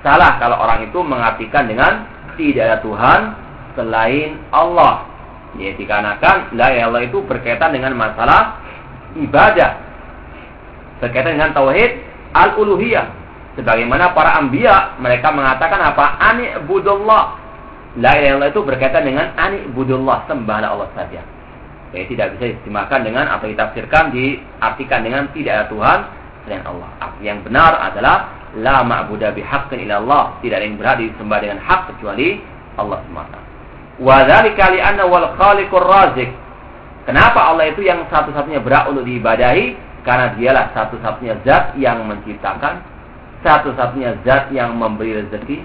salah kalau orang itu mengartikan dengan tidak ada Tuhan selain Allah. Ya, dikarenakan la Allah itu berkaitan dengan masalah ibadah. Berkaitan dengan tauhid al-uluhiyah Sebagaimana para ambia mereka mengatakan apa? Ani budullah. La ilaha itu berkaitan dengan ani budullah, sembahlah Allah saja. Jadi tidak bisa dimakan dengan atau ditafsirkan diartikan dengan tidak ada Tuhan selain Allah. Yang benar adalah la ma'budu bihaqqin illa Allah. Tidak ada yang berhak disembah dengan hak kecuali Allah semata. Wa dzalika li'anna wal khaliqur razik. Kenapa Allah itu yang satu-satunya berhak untuk diibadahi? Karena dialah satu-satunya zat yang menciptakan satu-satunya zat yang memberi rezeki.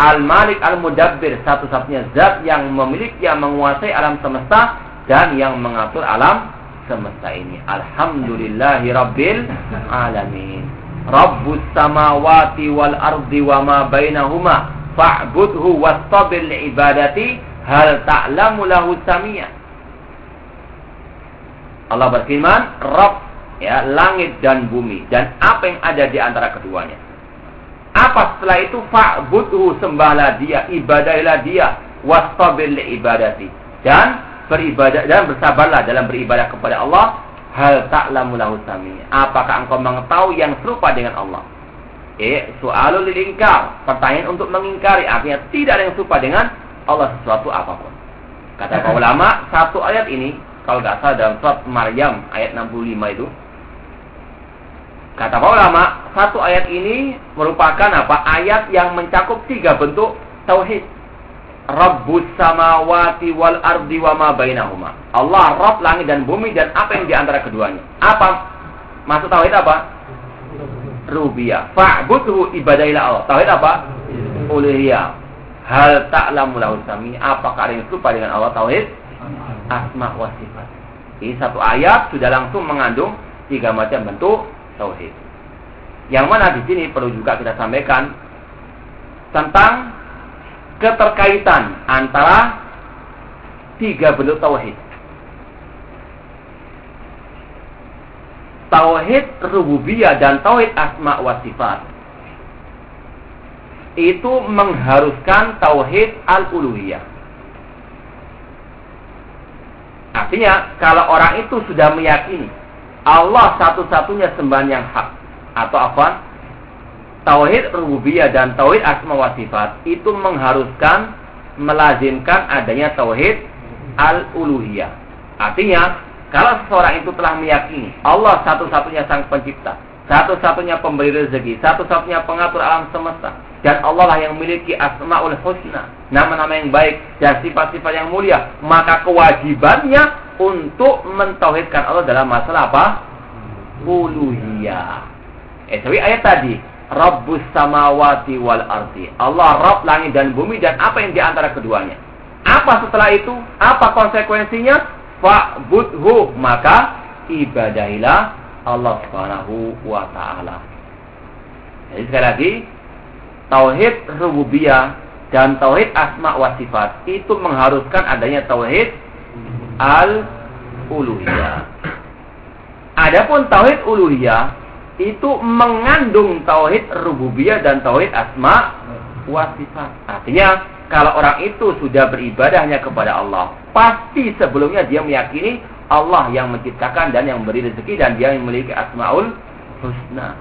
Al-Malik Al-Mudabbir, satu-satunya zat yang memiliki, yang menguasai alam semesta dan yang mengatur alam semesta ini. Alhamdulillahi Rabbil Alamin. Rabbus samawati wal ardi wa ma bainahuma fa'budhu wastabir ibadati hal ta'lamu lahu samia. Allah berfirman, Rabb ya langit dan bumi dan apa yang ada di antara keduanya. Apa setelah itu fa'budhu sembahlah dia, ibadahilah dia, wastabir ibadati dan beribadah dan bersabarlah dalam beribadah kepada Allah. Hal ta'lamu lahu sami. Apakah engkau mengetahui yang serupa dengan Allah? Eh, soalul ingkar. Pertanyaan untuk mengingkari artinya tidak ada yang serupa dengan Allah sesuatu apa pun. Kata para ulama, satu ayat ini kalau tidak salah dalam surat Maryam ayat 65 itu Kata para ulama, satu ayat ini merupakan apa? Ayat yang mencakup tiga bentuk tauhid. Rabbus samawati wal ardi wa ma bainahuma. Allah Rabb langit dan bumi dan apa yang di antara keduanya. Apa maksud tauhid apa? rububiyah. Fa'budhu ibadailah Allah. Tauhid apa? Uluhiyah. Hal ta'lamu lahu sami. Apakah ada yang serupa dengan Allah tauhid? Asma wa sifat. Ini satu ayat sudah langsung mengandung tiga macam bentuk tauhid. Yang mana di sini perlu juga kita sampaikan tentang keterkaitan antara tiga bentuk tauhid. Tauhid rububiyah dan tauhid asma wa sifat itu mengharuskan tauhid al-uluhiyah. Artinya, kalau orang itu sudah meyakini Allah satu-satunya sembahan yang hak atau apa? Tauhid rububiyah dan tauhid asma wa sifat itu mengharuskan melazimkan adanya tauhid al-uluhiyah. Artinya, kalau seseorang itu telah meyakini Allah satu-satunya sang pencipta, satu-satunya pemberi rezeki, satu-satunya pengatur alam semesta, dan Allah lah yang memiliki asmaul husna, nama-nama yang baik dan sifat-sifat yang mulia, maka kewajibannya untuk mentauhidkan Allah dalam masalah apa? Uluhiyah. Eh, tapi ayat tadi, Rabbus samawati wal ardi. Allah Rabb langit dan bumi dan apa yang di antara keduanya. Apa setelah itu? Apa konsekuensinya? Fa'budhu. Maka ibadahilah Allah Subhanahu wa taala. Jadi sekali lagi, tauhid rububiyah dan tauhid asma wa sifat itu mengharuskan adanya tauhid al uluhiyah. Adapun tauhid uluhiyah itu mengandung tauhid rububiyah dan tauhid asma wa sifat. Artinya, kalau orang itu sudah beribadahnya kepada Allah, pasti sebelumnya dia meyakini Allah yang menciptakan dan yang memberi rezeki dan dia yang memiliki asmaul husna.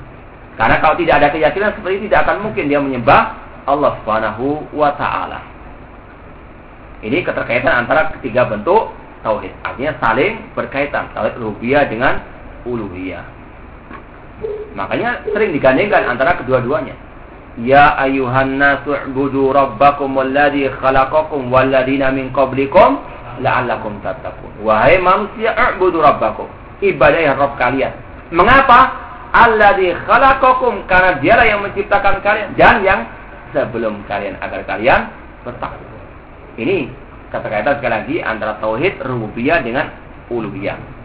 Karena kalau tidak ada keyakinan seperti ini tidak akan mungkin dia menyembah Allah Subhanahu wa taala. Ini keterkaitan antara ketiga bentuk tauhid. Artinya saling berkaitan tauhid rububiyah dengan uluhiyah. Makanya sering digandengkan antara kedua-duanya. Ya ayuhan nasu budu rabbakum alladhi khalaqakum walladina min qablikum la'allakum tattaqun. Wahai manusia, i'budu rabbakum. Ibadah yang Rabb kalian. Mengapa? Alladhi khalaqakum karena dialah yang menciptakan kalian dan yang sebelum kalian agar kalian bertakwa. Ini kata-kata sekali lagi antara tauhid rububiyah dengan uluhiyah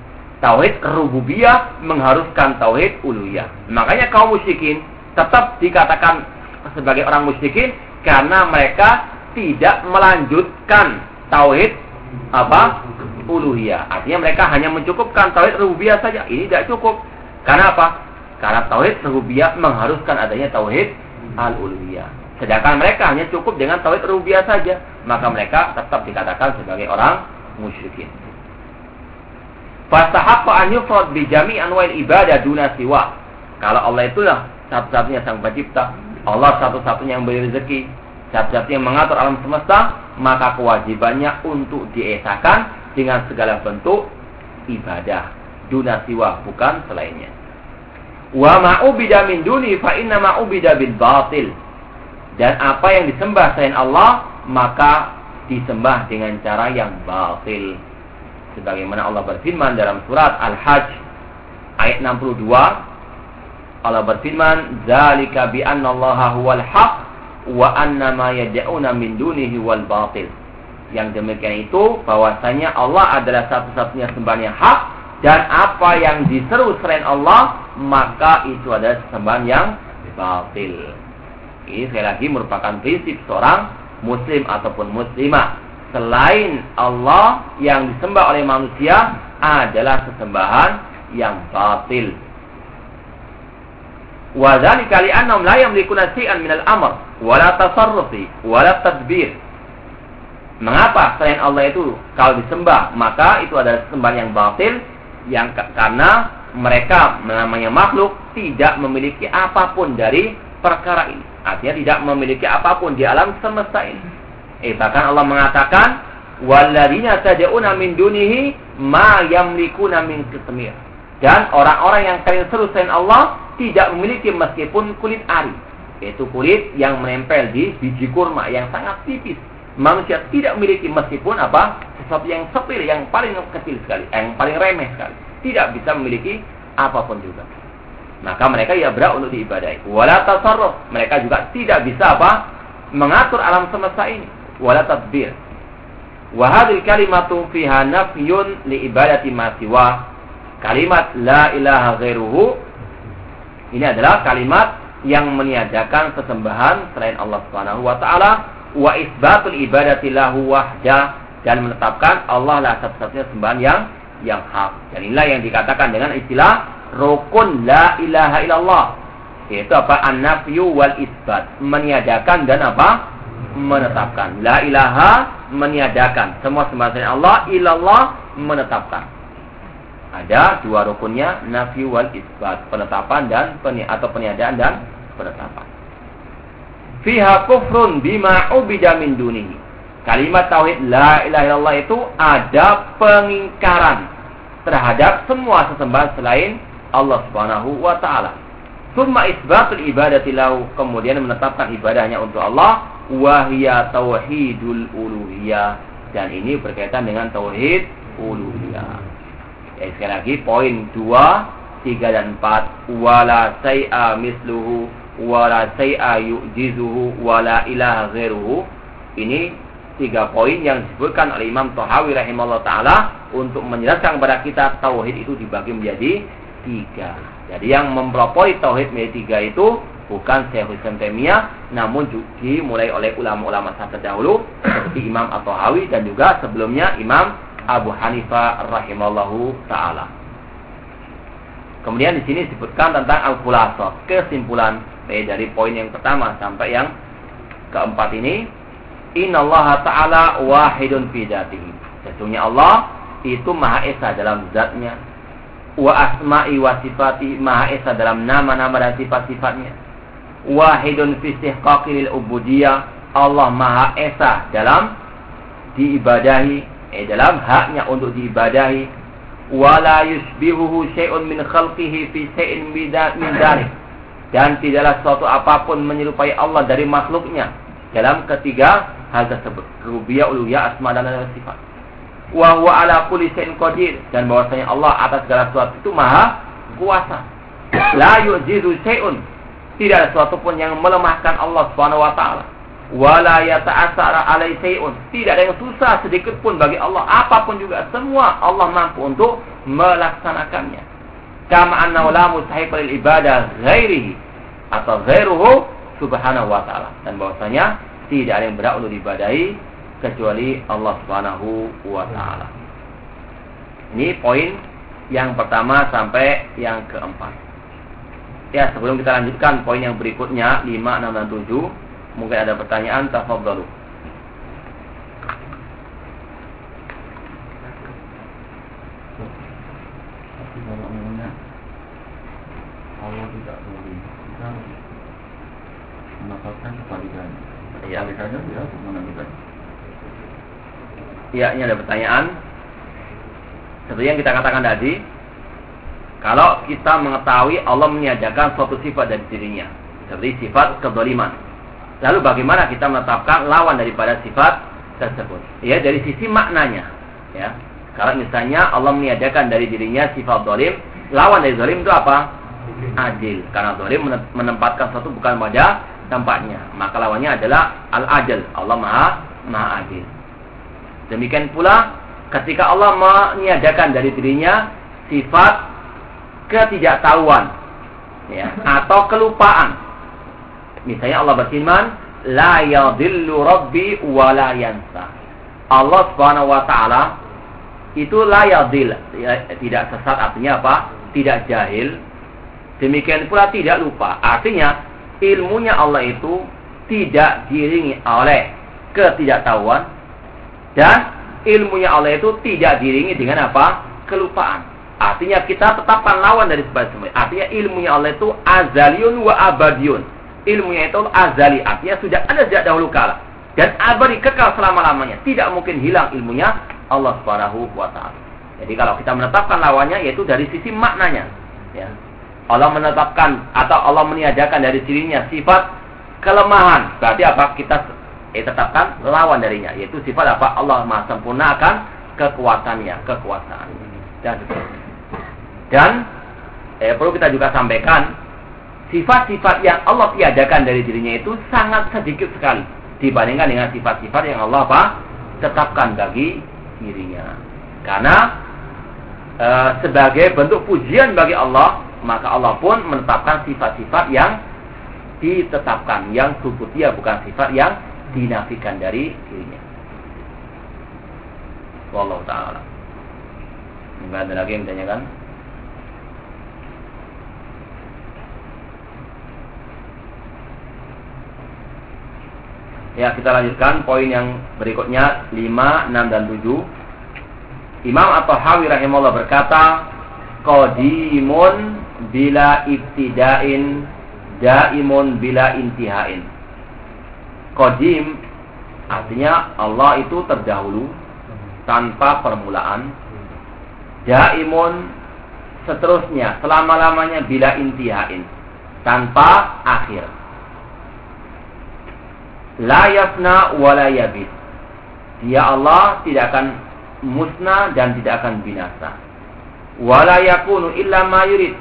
tauhid rububiyah mengharuskan tauhid uluhiyah. Makanya kaum musyrikin tetap dikatakan sebagai orang musyrikin karena mereka tidak melanjutkan tauhid apa? uluhiyah. Artinya mereka hanya mencukupkan tauhid rububiyah saja. Ini tidak cukup. Karena apa? Karena tauhid rububiyah mengharuskan adanya tauhid al-uluhiyah. Sedangkan mereka hanya cukup dengan tauhid rububiyah saja, maka mereka tetap dikatakan sebagai orang musyrikin. Fastahaqqa an yufrad bi jami' ibadah duna siwa. Kalau Allah itulah satu-satunya sang pencipta, Allah satu-satunya yang beri rezeki, satu-satunya yang mengatur alam semesta, maka kewajibannya untuk diesakan dengan segala bentuk ibadah duna siwa, bukan selainnya. Wa ma'ubida min duni fa inna ma'ubida bil batil. Dan apa yang disembah selain Allah, maka disembah dengan cara yang batil sebagaimana Allah berfirman dalam surat Al-Hajj ayat 62 Allah berfirman zalika bi anna Allah huwal haq wa anna ma yad'una min dunihi wal batil yang demikian itu bahwasanya Allah adalah satu-satunya sembahan yang hak dan apa yang diseru selain Allah maka itu adalah sembahan yang batil. Ini sekali lagi merupakan prinsip seorang muslim ataupun muslimah selain Allah yang disembah oleh manusia adalah sesembahan yang batil. Wa dzalika li'annahum la yamlikuna shay'an minal amr wala tasarrufi wala tadbir. Mengapa selain Allah itu kalau disembah maka itu adalah sembahan yang batil yang karena mereka namanya makhluk tidak memiliki apa pun dari perkara ini. Artinya tidak memiliki apa pun di alam semesta ini. Eh bahkan Allah mengatakan walladzina tad'una min dunihi ma yamlikuna min qitmir. Dan orang-orang yang kalian seru selain Allah tidak memiliki meskipun kulit ari, yaitu kulit yang menempel di biji kurma yang sangat tipis. Manusia tidak memiliki meskipun apa? sesuatu yang sepil, yang paling kecil sekali, yang paling remeh sekali. Tidak bisa memiliki apa pun juga. maka mereka ya berhak untuk diibadahi. Wala tasarruf, mereka juga tidak bisa apa? mengatur alam semesta ini. Wala tadbir. Wa hadhihi kalimatu fiha nafyun li ibadati ma siwa. Kalimat la ilaha ghairuhu ini adalah kalimat yang meniadakan sesembahan selain Allah Subhanahu wa taala. Wa isbatul ibadati lahu wahda dan menetapkan Allah lah satu-satunya sembahan yang yang hak. Dan inilah yang dikatakan dengan istilah rukun la ilaha illallah yaitu apa? An-nafyu wal isbat. Meniadakan dan apa? Menetapkan. La ilaha meniadakan. Semua sembah Allah ilallah menetapkan ada dua rukunnya nafyu wal isbat penetapan dan peni atau peniadaan dan penetapan fiha kufrun bima ubida min dunihi kalimat tauhid la ilaha illallah itu ada pengingkaran terhadap semua sesembahan selain Allah Subhanahu wa taala. Summa isbatul ibadati lahu, kemudian menetapkan ibadahnya untuk Allah wahya tauhidul uluhiyah dan ini berkaitan dengan tauhid uluhiyah. Ya, sekali lagi poin 2, 3 dan 4 wala say'a misluhu wala say'a yu'jizuhu wala ilaha ghairuhu. Ini tiga poin yang disebutkan oleh Imam Tohawi rahimahullah taala untuk menjelaskan kepada kita tauhid itu dibagi menjadi tiga. Jadi yang mempelopori tauhid menjadi tiga itu bukan Syekh Islam Taimiyah, namun dimulai oleh ulama-ulama sahabat dahulu seperti Imam At-Tahawi dan juga sebelumnya Imam Abu Hanifah rahimallahu taala. Kemudian di sini disebutkan tentang al-khulasah, kesimpulan eh, dari poin yang pertama sampai yang keempat ini, innallaha ta'ala wahidun fi dzatihi. Sesungguhnya Allah itu Maha Esa dalam zatnya, wa asma'i wa sifati maha esa dalam nama-nama dan sifat-sifatnya wahidun fi istihqaqil ubudiyah Allah maha esa dalam diibadahi eh dalam haknya untuk diibadahi wala yusbihuhu syai'un min khalqihi fi syai'in min dhalik dan tidaklah suatu apa pun menyerupai Allah dari makhluknya dalam ketiga hal tersebut rubiyah uluhiyah asma dan sifat wa huwa ala kulli syai'in qadir dan bahwasanya Allah atas segala sesuatu itu maha kuasa. La yu'jizu syai'un. Tidak ada sesuatu pun yang melemahkan Allah Subhanahu wa taala. Wala yata'assara alai syai'un. Tidak ada yang susah sedikit pun bagi Allah. Apa pun juga semua Allah mampu untuk melaksanakannya. Kama annahu la ibadah ghairihi atau ghairuhu subhanahu wa taala. Dan bahwasanya tidak ada yang berhak untuk diibadahi kecuali Allah Subhanahu wa taala. Ini poin yang pertama sampai yang keempat. Ya, sebelum kita lanjutkan poin yang berikutnya 5, 6 dan 7, mungkin ada pertanyaan tafadhalu. Allah tidak boleh kita mendapatkan kebalikan. Ya, kebalikannya dia menentukan Ya, ini ada pertanyaan. Seperti yang kita katakan tadi, kalau kita mengetahui Allah menyajakan suatu sifat dari dirinya, seperti sifat kedoliman. Lalu bagaimana kita menetapkan lawan daripada sifat tersebut? Ya, dari sisi maknanya. Ya, kalau misalnya Allah meniadakan dari dirinya sifat dolim, lawan dari dolim itu apa? Adil. Karena dolim menempatkan sesuatu bukan pada tempatnya. Maka lawannya adalah al-adil. Allah maha, maha adil. Demikian pula ketika Allah meniadakan dari dirinya sifat ketidaktahuan ya, atau kelupaan. Misalnya Allah berfirman, la yadhillu rabbi wa la yansa. Allah Subhanahu wa taala itu la yadhil, ya, tidak sesat artinya apa? Tidak jahil. Demikian pula tidak lupa. Artinya ilmunya Allah itu tidak diringi oleh ketidaktahuan dan ilmunya Allah itu tidak diringi dengan apa? Kelupaan. Artinya kita tetapkan lawan dari semua. Artinya ilmunya Allah itu azaliun wa abadiun. Ilmunya itu azali. Artinya sudah ada sejak dahulu kala. Dan abadi kekal selama-lamanya. Tidak mungkin hilang ilmunya Allah subhanahu wa ta'ala. Jadi kalau kita menetapkan lawannya yaitu dari sisi maknanya. Ya. Allah menetapkan atau Allah meniadakan dari dirinya sifat kelemahan. Berarti apa? Kita eh, tetapkan lawan darinya yaitu sifat apa Allah maha sempurna akan kekuatannya kekuasaan dan dan eh, perlu kita juga sampaikan sifat-sifat yang Allah tiadakan dari dirinya itu sangat sedikit sekali dibandingkan dengan sifat-sifat yang Allah apa tetapkan bagi dirinya. Karena e, sebagai bentuk pujian bagi Allah, maka Allah pun menetapkan sifat-sifat yang ditetapkan, yang subutia bukan sifat yang dinafikan dari dirinya. Wallahu taala. Enggak ada lagi yang ditanyakan? Ya, kita lanjutkan poin yang berikutnya 5, 6 dan 7. Imam atau Hawi rahimahullah berkata, Qadimun bila ibtidain daimun bila intihain. Qadim artinya Allah itu terdahulu tanpa permulaan. Daimun seterusnya selama-lamanya bila intihain tanpa akhir la yafna wa la yabid. Dia Allah tidak akan musnah dan tidak akan binasa. Wala yakunu illa ma yurid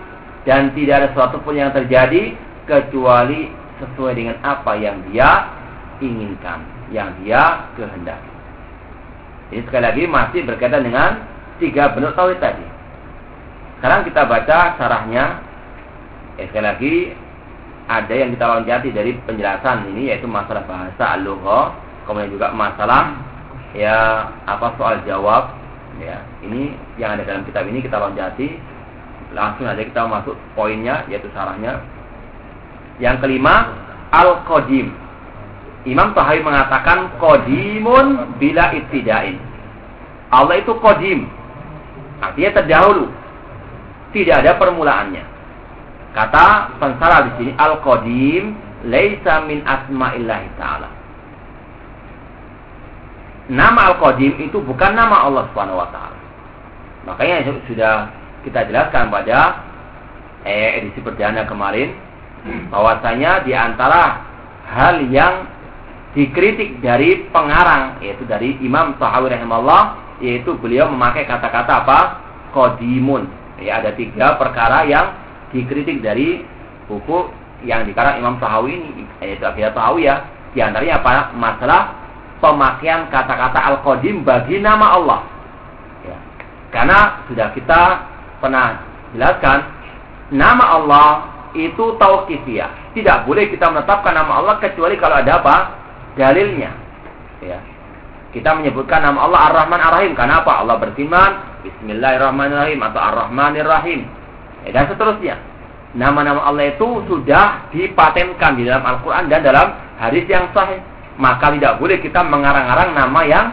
dan tidak ada sesuatu pun yang terjadi kecuali sesuai dengan apa yang dia inginkan, yang dia kehendaki. Ini sekali lagi masih berkaitan dengan tiga bentuk tauhid tadi. Sekarang kita baca sarahnya. Eh, sekali lagi ada yang kita loncati dari penjelasan ini yaitu masalah bahasa al-lugha, kemudian juga masalah ya apa soal jawab ya. Ini yang ada dalam kitab ini kita loncati langsung aja kita masuk poinnya yaitu sarahnya. Yang kelima al-qadim. Imam Tahawi mengatakan qadimun bila ibtidain. Allah itu qadim. Artinya terdahulu. Tidak ada permulaannya. Kata pensara di sini Al-Qadim laisa min asma'illahi ta'ala. Nama Al-Qadim itu bukan nama Allah Subhanahu wa taala. Makanya sudah kita jelaskan pada eh, edisi perdana kemarin bahwasanya di antara hal yang dikritik dari pengarang yaitu dari Imam Tahawi rahimahullah yaitu beliau memakai kata-kata apa? Qadimun. Ya ada tiga perkara yang dikritik dari buku yang dikarang Imam Tahawi ini yaitu Aqidah ya di antaranya apa? Masalah pemakaian kata-kata al-qadim bagi nama Allah. Ya. karena sudah kita pernah jelaskan nama Allah itu tauqifiyah. Tidak boleh kita menetapkan nama Allah kecuali kalau ada apa? Dalilnya. Ya. Kita menyebutkan nama Allah Ar-Rahman Ar-Rahim. Karena apa? Allah berfirman Bismillahirrahmanirrahim atau Ar-Rahmanirrahim Ya, dan seterusnya. Nama-nama Allah itu sudah dipatenkan di dalam Al-Quran dan dalam hadis yang sahih. Maka tidak boleh kita mengarang-arang nama yang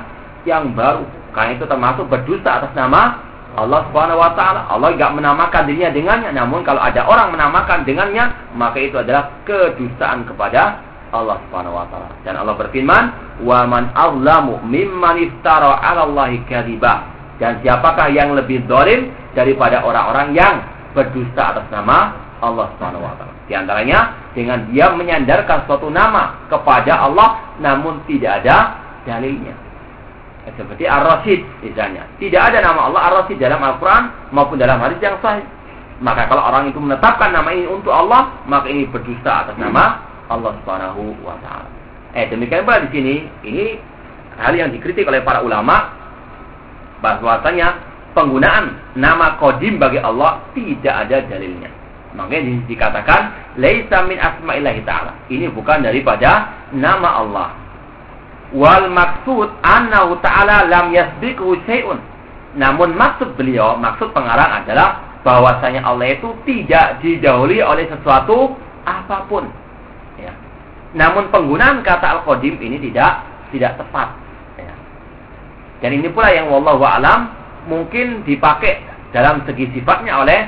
yang baru. Karena itu termasuk berdusta atas nama Allah Subhanahu wa taala. Allah tidak menamakan dirinya dengannya, namun kalau ada orang menamakan dengannya, maka itu adalah kedustaan kepada Allah Subhanahu wa taala. Dan Allah berfirman, "Wa man azlamu mimman iftara 'ala Allahi kadhiba." Dan siapakah yang lebih zalim daripada orang-orang yang berdusta atas nama Allah Subhanahu wa taala. Di antaranya dengan dia menyandarkan suatu nama kepada Allah namun tidak ada dalilnya. Seperti Ar-Rasyid misalnya. Tidak ada nama Allah Ar-Rasyid dalam Al-Qur'an maupun dalam hadis yang sahih. Maka kalau orang itu menetapkan nama ini untuk Allah, maka ini berdusta atas nama Allah Subhanahu wa taala. Eh demikian pula di sini, ini hal yang dikritik oleh para ulama bahwasanya penggunaan nama kodim bagi Allah tidak ada dalilnya. Makanya dikatakan laisa min asma'illahi ta'ala. Ini bukan daripada nama Allah. Wal maksud annahu ta'ala lam yasbiqhu syai'un. Namun maksud beliau, maksud pengarang adalah bahwasanya Allah itu tidak didahului oleh sesuatu apa pun. Ya. Namun penggunaan kata al-qadim ini tidak tidak tepat. Ya. Dan ini pula yang wallahu alam mungkin dipakai dalam segi sifatnya oleh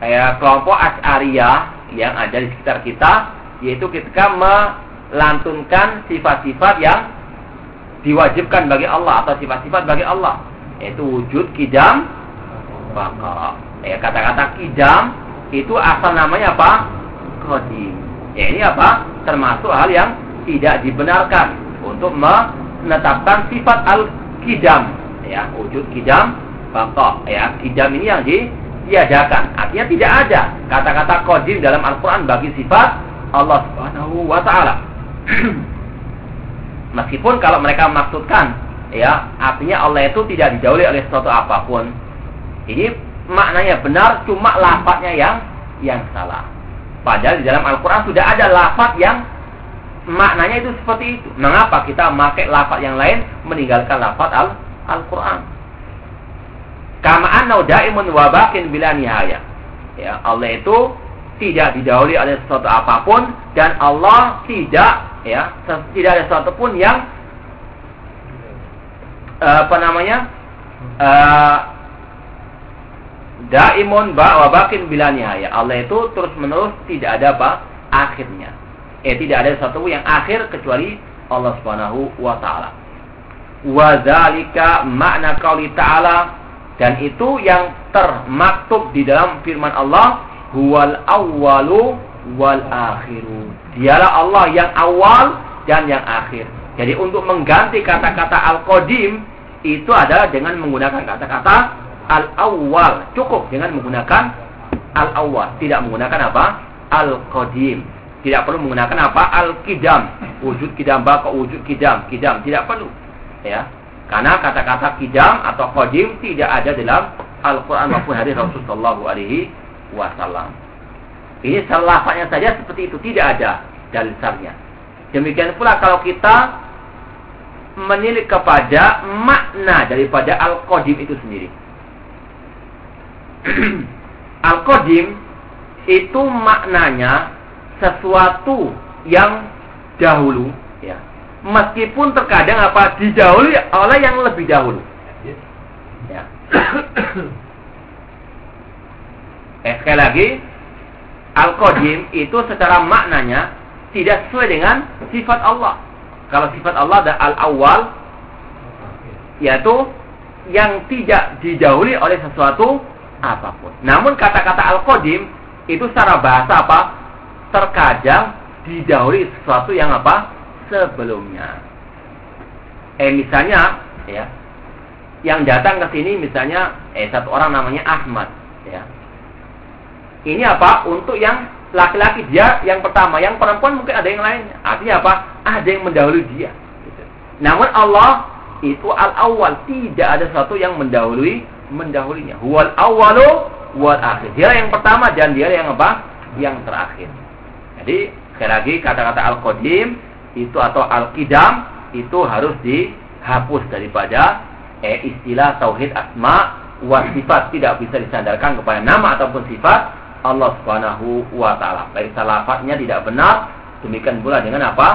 ya, kelompok Asy'ariyah yang ada di sekitar kita yaitu ketika melantunkan sifat-sifat yang diwajibkan bagi Allah atau sifat-sifat bagi Allah yaitu wujud kidam baka. Ya kata-kata kidam itu asal namanya apa? Qadim. Ya ini apa? Termasuk hal yang tidak dibenarkan untuk menetapkan sifat al kidam ya wujud kidam baqa ya kidam ini yang di ditiadakan. Artinya tidak ada kata-kata qadim dalam Al-Qur'an bagi sifat Allah Subhanahu wa taala. Meskipun kalau mereka maksudkan ya, artinya Allah itu tidak dijauhi oleh sesuatu apa pun. Ini maknanya benar, cuma lafadznya yang yang salah. Padahal di dalam Al-Quran sudah ada lafadz yang maknanya itu seperti itu. Mengapa kita pakai lafadz yang lain meninggalkan lafadz Al Al-Quran? Kama da'imun wabakin bila nihaya. Ya, Allah itu tidak didahului oleh sesuatu apa pun dan Allah tidak ya tidak ada sesuatu pun yang uh, apa namanya uh, daimun ba wabakin bila nihaya Allah itu terus menerus tidak ada apa akhirnya eh tidak ada sesuatu yang akhir kecuali Allah Subhanahu wa taala wa zalika makna qauli ta'ala dan itu yang termaktub di dalam firman Allah, huwal awwalu wal akhiru. Dialah Allah yang awal dan yang akhir. Jadi untuk mengganti kata-kata al-qadim itu adalah dengan menggunakan kata-kata al-awwal. Cukup dengan menggunakan al-awwal, tidak menggunakan apa? Al-qadim. Tidak perlu menggunakan apa? Al-kidam. Wujud kidam baka wujud kidam. Kidam tidak perlu. Ya. Karena kata-kata kidam atau kodim tidak ada dalam Al-Quran maupun hadis Rasulullah Alaihi Wasallam. Ini salafnya saja seperti itu tidak ada dalilnya. Demikian pula kalau kita menilik kepada makna daripada Al-Qadim itu sendiri. Al-Qadim itu maknanya sesuatu yang dahulu meskipun terkadang apa didahului oleh yang lebih dahulu. Ya. eh, sekali lagi, Al-Qadim itu secara maknanya tidak sesuai dengan sifat Allah. Kalau sifat Allah ada Al-Awwal, yaitu yang tidak didahului oleh sesuatu apa pun. Namun kata-kata Al-Qadim itu secara bahasa apa? Terkadang didahului sesuatu yang apa? Sebelumnya. Eh misalnya ya, yang datang ke sini misalnya eh satu orang namanya Ahmad ya. Ini apa? Untuk yang laki-laki dia yang pertama, yang perempuan mungkin ada yang lainnya. Artinya apa? Ada yang mendahului dia. Gitu. Namun Allah itu al-awwal, tidak ada satu yang mendahului mendahulinya. Huwal awwalu wal akhir. Dia yang pertama dan dia yang apa? Yang terakhir. Jadi sekali lagi kata-kata al-qadim itu atau al-qidam itu harus dihapus daripada eh, istilah tauhid asma wa sifat tidak bisa disandarkan kepada nama ataupun sifat Allah Subhanahu wa taala. Baik lafadznya tidak benar, demikian pula dengan apa?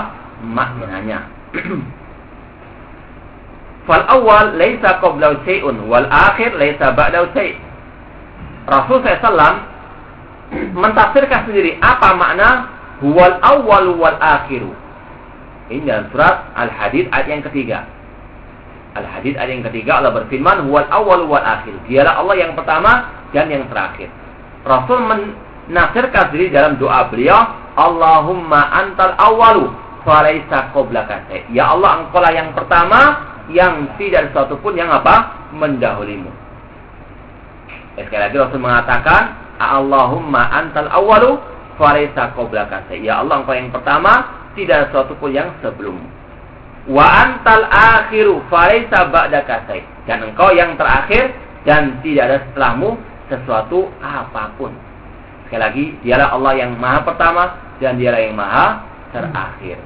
maknanya. Fal awal laisa qabla syai'un wal akhir laisa ba'da syai'. Rasul SAW mentafsirkan sendiri apa makna huwal awal wal akhiru. Ini dalam surat Al-Hadid ayat yang ketiga. Al-Hadid ayat yang ketiga Allah berfirman, "Huwal awal wal akhir." Dialah Allah yang pertama dan yang terakhir. Rasul menafsirkan diri dalam doa beliau, "Allahumma antal awalu falaisa qablaka Ya Allah, Engkau lah yang pertama yang tidak ada sesuatu pun yang apa? mendahulimu. Ya, sekali lagi Rasul mengatakan, "Allahumma antal awalu falaisa qablaka Ya Allah, Engkau yang pertama tidak ada sesuatu pun yang sebelum. Wa antal akhiru falaisa ba'daka Dan engkau yang terakhir dan tidak ada setelahmu sesuatu apa pun. Sekali lagi, dialah Allah yang maha pertama dan dialah yang maha terakhir.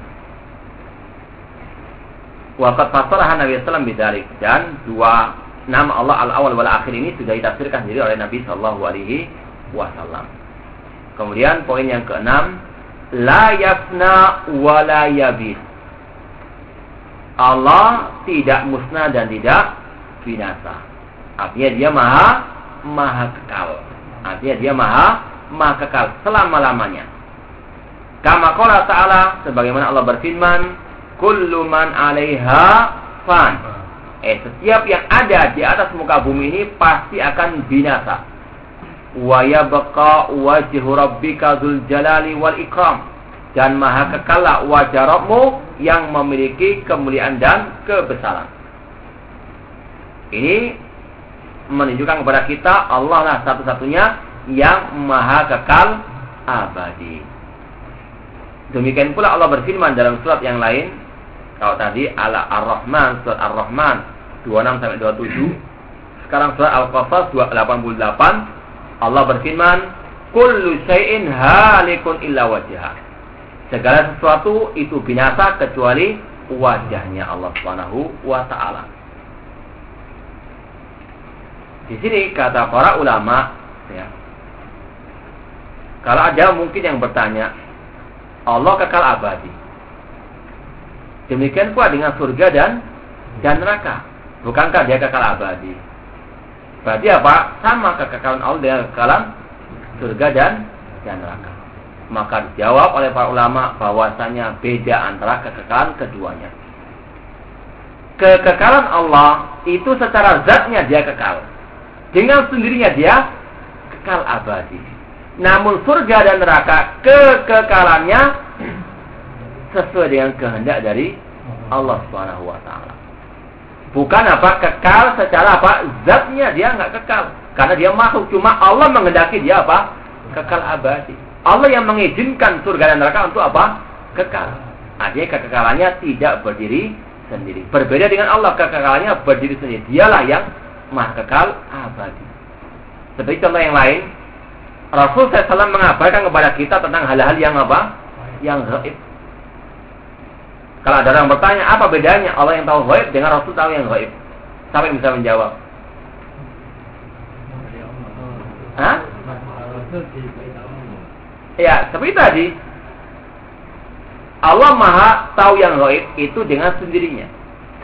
Waqat fasaraha Nabi sallallahu bidzalik dan dua nama Allah al-awwal wal akhir ini sudah ditafsirkan sendiri oleh Nabi sallallahu alaihi wasallam. Kemudian poin yang keenam la yafna wa la yabis. Allah tidak musnah dan tidak binasa. Artinya dia maha maha kekal. Artinya dia maha maha kekal selama-lamanya. Kama qala ta'ala sebagaimana Allah berfirman, "Kullu man 'alaiha fan." Eh setiap yang ada di atas muka bumi ini pasti akan binasa wa yabqa wajhu rabbika dzul jalali wal ikram dan maha kekallah wajah Rabbmu yang memiliki kemuliaan dan kebesaran. Ini menunjukkan kepada kita Allah lah satu-satunya yang maha kekal abadi. Demikian pula Allah berfirman dalam surat yang lain. Kalau tadi ala Ar-Rahman, surat Ar-Rahman 26 sampai 27. Sekarang surat Al-Qasas 88 Allah berfirman, "Kullu syai'in halikun illa wajhah." Segala sesuatu itu binasa kecuali wajahnya Allah Subhanahu wa taala. Di sini kata para ulama ya. Kalau ada mungkin yang bertanya, Allah kekal abadi. Demikian pula dengan surga dan dan neraka. Bukankah dia kekal abadi? Berarti apa? Sama kekekalan Allah dengan kekekalan surga dan neraka. Maka dijawab oleh para ulama bahwasanya beda antara kekekalan keduanya. Kekekalan Allah itu secara zatnya dia kekal. Dengan sendirinya dia kekal abadi. Namun surga dan neraka kekekalannya sesuai dengan kehendak dari Allah Subhanahu wa. Bukan apa kekal secara apa zatnya dia nggak kekal karena dia makhluk cuma Allah menghendaki dia apa kekal abadi. Allah yang mengizinkan surga dan neraka untuk apa kekal. Artinya kekekalannya tidak berdiri sendiri. Berbeda dengan Allah kekekalannya berdiri sendiri. Dialah yang maha kekal abadi. Seperti contoh yang lain, Rasul SAW mengabarkan kepada kita tentang hal-hal yang apa? Yang gaib. Kalau ada orang bertanya, apa bedanya Allah yang tahu gaib dengan Rasul tahu yang gaib? Siapa yang bisa menjawab? Hah? Ya, seperti tadi. Allah maha tahu yang gaib itu dengan sendirinya.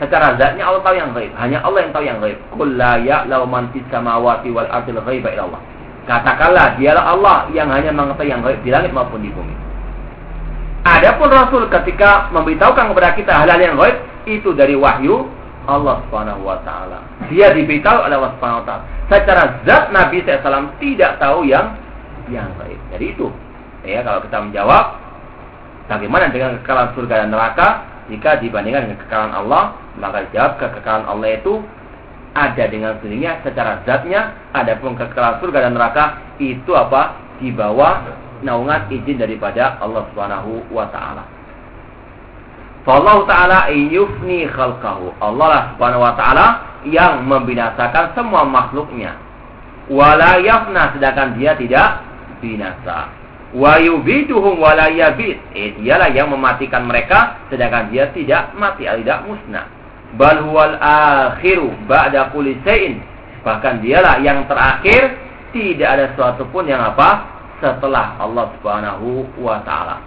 Secara zatnya Allah tahu yang gaib. Hanya Allah yang tahu yang gaib. Qul la ya'lamu man fis samawati wal ardi ghaiba illa Allah. Katakanlah, dialah Allah yang hanya mengetahui yang gaib di langit maupun di bumi. Adapun Rasul ketika memberitahukan kepada kita hal-hal yang gaib itu dari wahyu Allah Subhanahu wa taala. Dia diberitahu oleh Allah Subhanahu wa taala. Secara zat Nabi SAW tidak tahu yang yang gaib. Jadi itu. Ya, kalau kita menjawab bagaimana dengan kekalahan surga dan neraka jika dibandingkan dengan kekalahan Allah, maka dijawab kekalahan Allah itu ada dengan sendirinya secara zatnya adapun kekal surga dan neraka itu apa di bawah naungan izin daripada Allah Subhanahu wa taala. Allah taala yufni khalqahu. Allah lah Subhanahu wa taala yang membinasakan semua makhluknya. Wala yafna sedangkan dia tidak binasa. Wa yubiduhum wala yabid. Eh, dialah yang mematikan mereka sedangkan dia tidak mati, tidak musnah bal huwal akhiru ba'da kulli. Bahkan dialah yang terakhir, tidak ada sesuatu pun yang apa? Setelah Allah Subhanahu wa taala.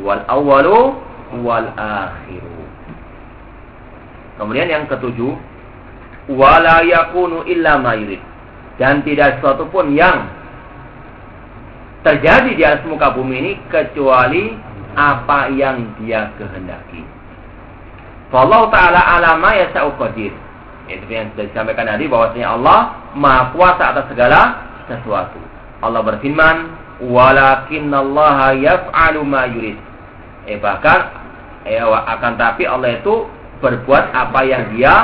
Wal awwalu wal akhiru. Kemudian yang ketujuh, wala yakunu illa ma yurid. Dan tidak sesuatu pun yang terjadi di atas muka bumi ini kecuali apa yang dia kehendaki. Allah Ta'ala alama ya qadir. Itu yang sudah disampaikan tadi bahwasanya Allah Maha Kuasa atas segala sesuatu. Allah berfirman, "Walakinallaha yaf'alu ma yurid." Eh bahkan eh, akan tapi Allah itu berbuat apa yang Dia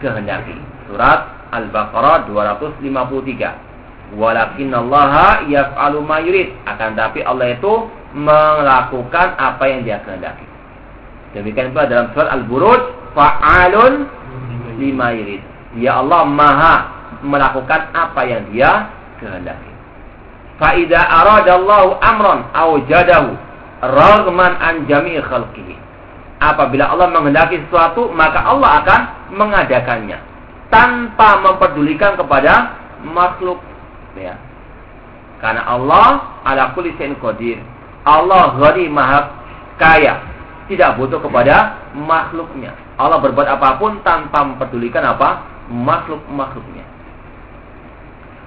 kehendaki. Surat Al-Baqarah 253. Walakinallaha yaf'alu ma yurid. Akan tapi Allah itu melakukan apa yang Dia kehendaki. Demikian pula dalam surat Al-Buruj, fa'alun lima yurid. Ya Allah Maha melakukan apa yang Dia kehendaki. Fa'idha aradallahu amran awjadahu ragman an jami'i khalqihi. Apabila Allah menghendaki sesuatu, maka Allah akan mengadakannya tanpa memperdulikan kepada makhluk ya. Karena Allah ala kulli syai'in qadir. Allah ghani maha kaya tidak butuh kepada makhluknya. Allah berbuat apa pun tanpa memperdulikan apa makhluk-makhluknya.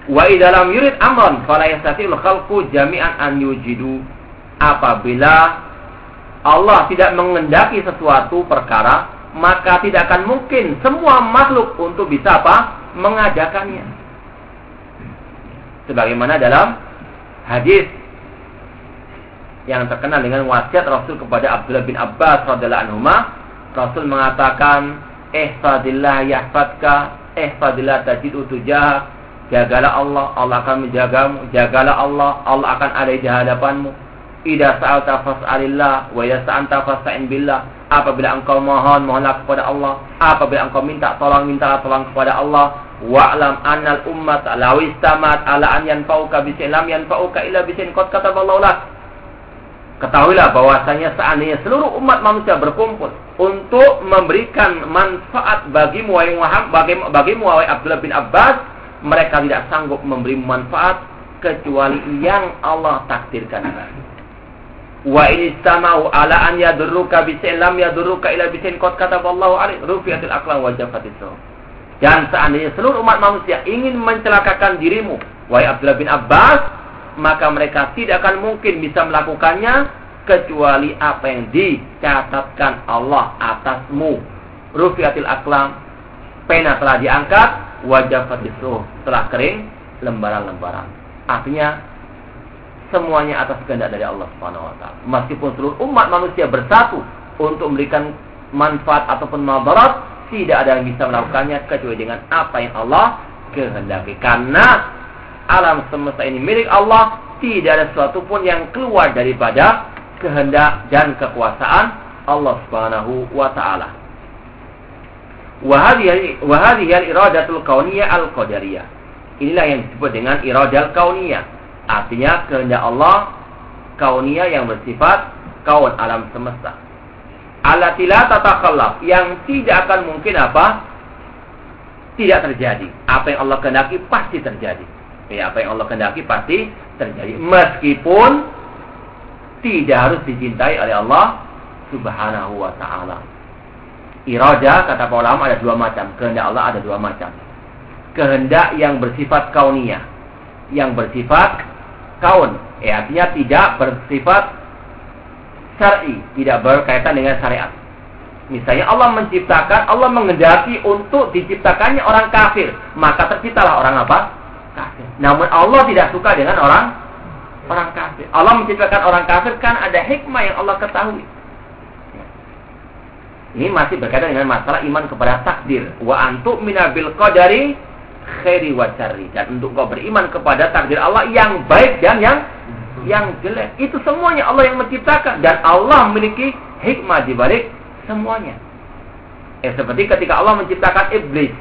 Wa idalam yurid amran fala yastatil khalqu jami'an an yujidu apabila Allah tidak mengendaki sesuatu perkara maka tidak akan mungkin semua makhluk untuk bisa apa mengadakannya sebagaimana dalam hadis yang terkenal dengan wasiat Rasul kepada Abdullah bin Abbas radhiyallahu anhu Rasul mengatakan ihfadillah yahfadka fadilah tajidu tujah. Jagalah Allah, Allah akan menjagamu. Jagalah Allah, Allah akan ada di hadapanmu. Ida sa'alta fas'alillah wa ida sa'anta fas'a'in billah. Apabila engkau mohon, mohonlah kepada Allah. Apabila engkau minta tolong, minta tolong kepada Allah. Wa'lam annal ummat law istamat ala an yanfa'uka bi lam yanfa'uka illa bi qad kataballahu lak. Ketahuilah bahwasanya seandainya seluruh umat manusia berkumpul untuk memberikan manfaat bagimu wahai Muhammad, bagimu, bagimu Abdullah bin Abbas, mereka tidak sanggup memberi manfaat kecuali yang Allah takdirkan. Wa ini samau ala an yadurruka bisin lam yadurruka ila bisin qad kataballahu alaihi rufiatil aqlam wa jafatis Dan seandainya seluruh umat manusia ingin mencelakakan dirimu, wahai Abdullah bin Abbas, maka mereka tidak akan mungkin bisa melakukannya kecuali apa yang dicatatkan Allah atasmu. Rufiatil aklam, pena telah diangkat, wajah fatisuh telah kering, lembaran-lembaran. Artinya semuanya atas kehendak dari Allah Subhanahu wa taala. Meskipun seluruh umat manusia bersatu untuk memberikan manfaat ataupun madarat, tidak ada yang bisa melakukannya kecuali dengan apa yang Allah kehendaki. Karena alam semesta ini milik Allah, tidak ada sesuatu pun yang keluar daripada kehendak dan kekuasaan Allah Subhanahu wa taala. Wa hadhihi al-iradatul kauniyah al-qadariyah. Inilah yang disebut dengan iradal kauniyah. Artinya kehendak Allah kauniyah yang bersifat kaun alam semesta. Alatila tatakhallaf yang tidak akan mungkin apa? Tidak terjadi. Apa yang Allah kehendaki pasti terjadi. Ya, apa yang Allah kehendaki pasti terjadi. Meskipun tidak harus dicintai oleh Allah Subhanahu wa taala. Irada kata para ulama ada dua macam, kehendak Allah ada dua macam. Kehendak yang bersifat kauniyah, yang bersifat kaun, ya artinya tidak bersifat syar'i, tidak berkaitan dengan syariat. Misalnya Allah menciptakan, Allah mengendaki untuk diciptakannya orang kafir, maka terciptalah orang apa? kafir. Namun Allah tidak suka dengan orang orang kafir. Allah menciptakan orang kafir kan ada hikmah yang Allah ketahui. Ini masih berkaitan dengan masalah iman kepada takdir. Wa antuk minabil qadari khairi wa syarri. Dan untuk kau beriman kepada takdir Allah yang baik dan yang yang jelek. Itu semuanya Allah yang menciptakan dan Allah memiliki hikmah di balik semuanya. Ya, seperti ketika Allah menciptakan iblis.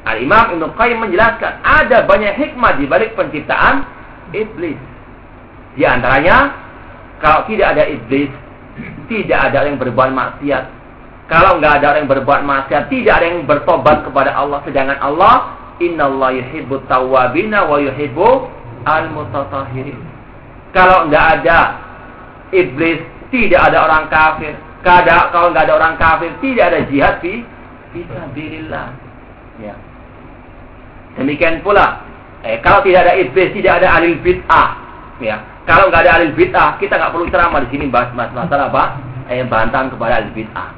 Al-Imam Ibn Qayyim menjelaskan ada banyak hikmah di balik penciptaan iblis. Di antaranya, kalau tidak ada iblis, tidak ada yang berbuat maksiat. Kalau nggak ada orang yang berbuat maksiat, tidak ada yang bertobat kepada Allah. Sedangkan Allah, Inna Allah yuhibbu tawabina wa yuhibbu al-mutatahirin. Kalau nggak ada iblis, tidak ada orang kafir. Kalau nggak ada orang kafir, tidak ada jihad fi fisabilillah. Ya. Demikian pula, eh, kalau tidak ada iblis, tidak ada alil bid'ah. Ya. Kalau nggak ada alil bid'ah, kita nggak perlu ceramah di sini bahas masalah apa? Eh, bantahan kepada alil bid'ah.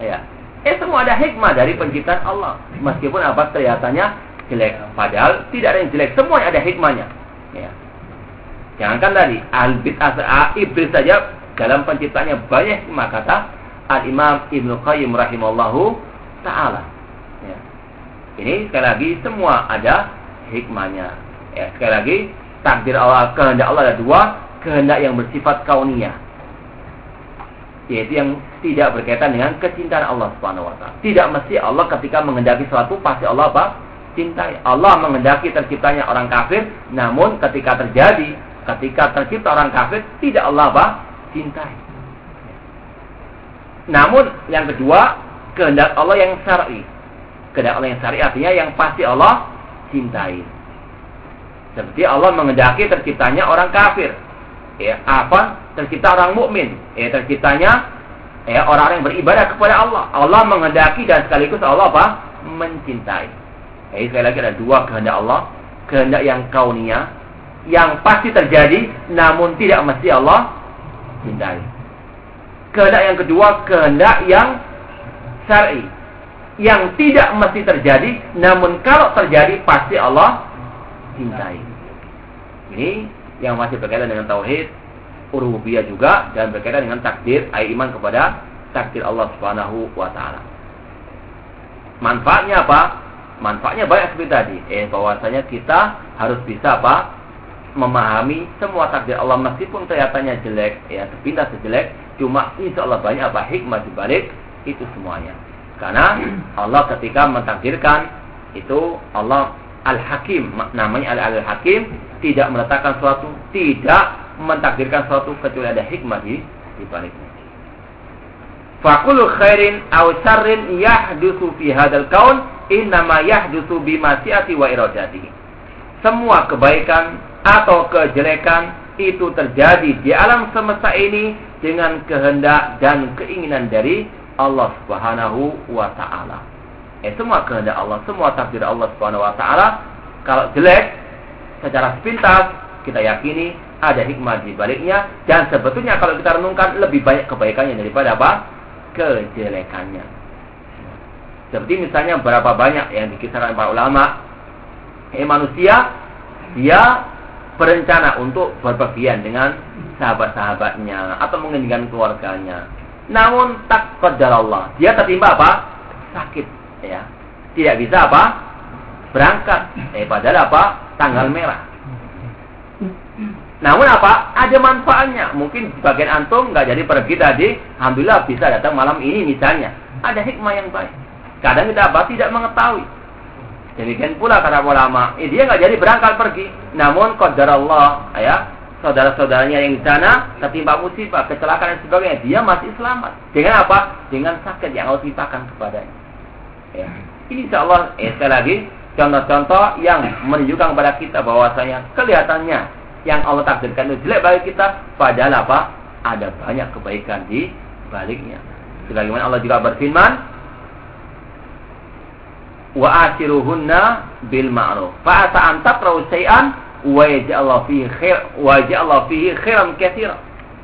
Ya. Eh, semua ada hikmah dari penciptaan Allah. Meskipun apa kelihatannya jelek. Padahal tidak ada yang jelek. Semuanya ada hikmahnya. Ya. Jangankan tadi, al bid'ah iblis saja dalam penciptanya banyak hikmah kata Al-Imam Ibnu Qayyim rahimallahu taala. Ini sekali lagi semua ada hikmahnya. Ya, sekali lagi takdir Allah, kehendak Allah ada dua, kehendak yang bersifat kauniyah. Yaitu yang tidak berkaitan dengan kecintaan Allah Subhanahu wa taala. Tidak mesti Allah ketika mengendaki sesuatu pasti Allah apa? cintai. Allah mengendaki terciptanya orang kafir, namun ketika terjadi, ketika tercipta orang kafir, tidak Allah apa? cintai. Namun yang kedua, kehendak Allah yang syar'i kehendak Allah yang syar'i artinya yang pasti Allah cintai. Seperti Allah mengendaki terciptanya orang kafir. Ya, apa? Tercipta orang mukmin. Ya, terciptanya ya orang yang beribadah kepada Allah. Allah mengendaki dan sekaligus Allah apa? mencintai. Ya, sekali lagi ada dua kehendak Allah, kehendak yang kaunia yang pasti terjadi namun tidak mesti Allah cintai. Kehendak yang kedua, kehendak yang syar'i yang tidak mesti terjadi, namun kalau terjadi pasti Allah cintai. Ini yang masih berkaitan dengan tauhid, urubiyah juga dan berkaitan dengan takdir, ay iman kepada takdir Allah Subhanahu wa taala. Manfaatnya apa? Manfaatnya banyak seperti tadi. Eh bahwasanya kita harus bisa apa? Memahami semua takdir Allah meskipun kelihatannya jelek, ya sepintas sejelek, cuma insya Allah banyak apa hikmah di balik itu semuanya. Karena Allah ketika mentakdirkan itu Allah Al-Hakim, namanya Al-Hakim tidak meletakkan suatu, tidak mentakdirkan suatu kecuali ada hikmah di di baliknya. Fakulu khairin aw syarrin yahdusu fi hadzal kaun innama yahdusu bi masyiati wa iradati. Semua kebaikan atau kejelekan itu terjadi di alam semesta ini dengan kehendak dan keinginan dari Allah Subhanahu wa taala. Eh semua kehendak Allah, semua takdir Allah Subhanahu wa taala kalau jelek secara sepintas kita yakini ada hikmah di baliknya dan sebetulnya kalau kita renungkan lebih banyak kebaikannya daripada apa? kejelekannya. Seperti misalnya berapa banyak yang dikisahkan para ulama, eh manusia dia berencana untuk berpergian dengan sahabat-sahabatnya atau mungkin dengan keluarganya. Namun tak Allah, dia tertimpa apa? Sakit, ya. Tidak bisa apa? Berangkat. Eh padahal apa? Tanggal merah. Namun apa? Ada manfaatnya. Mungkin bagian antum nggak jadi pergi tadi, alhamdulillah bisa datang malam ini misalnya. Ada hikmah yang baik. Kadang kita apa? Tidak mengetahui. Demikian pula kata ulama, eh, dia nggak jadi berangkat pergi. Namun qadar Allah, ya, saudara-saudaranya yang di sana tertimpa musibah, kecelakaan dan sebagainya, dia masih selamat. Dengan apa? Dengan sakit yang Allah timpakan kepadanya. Ya. Insya Allah, eh, sekali lagi, contoh-contoh yang menunjukkan kepada kita bahwasanya kelihatannya yang Allah takdirkan itu jelek bagi kita, padahal apa? Ada banyak kebaikan di baliknya. Sebagaimana Allah juga berfirman, wa asiruhunna bil ma'ruf. Fa asa an wa yaj'allahu fihi khair wa yaj'allahu fihi khairan katsira.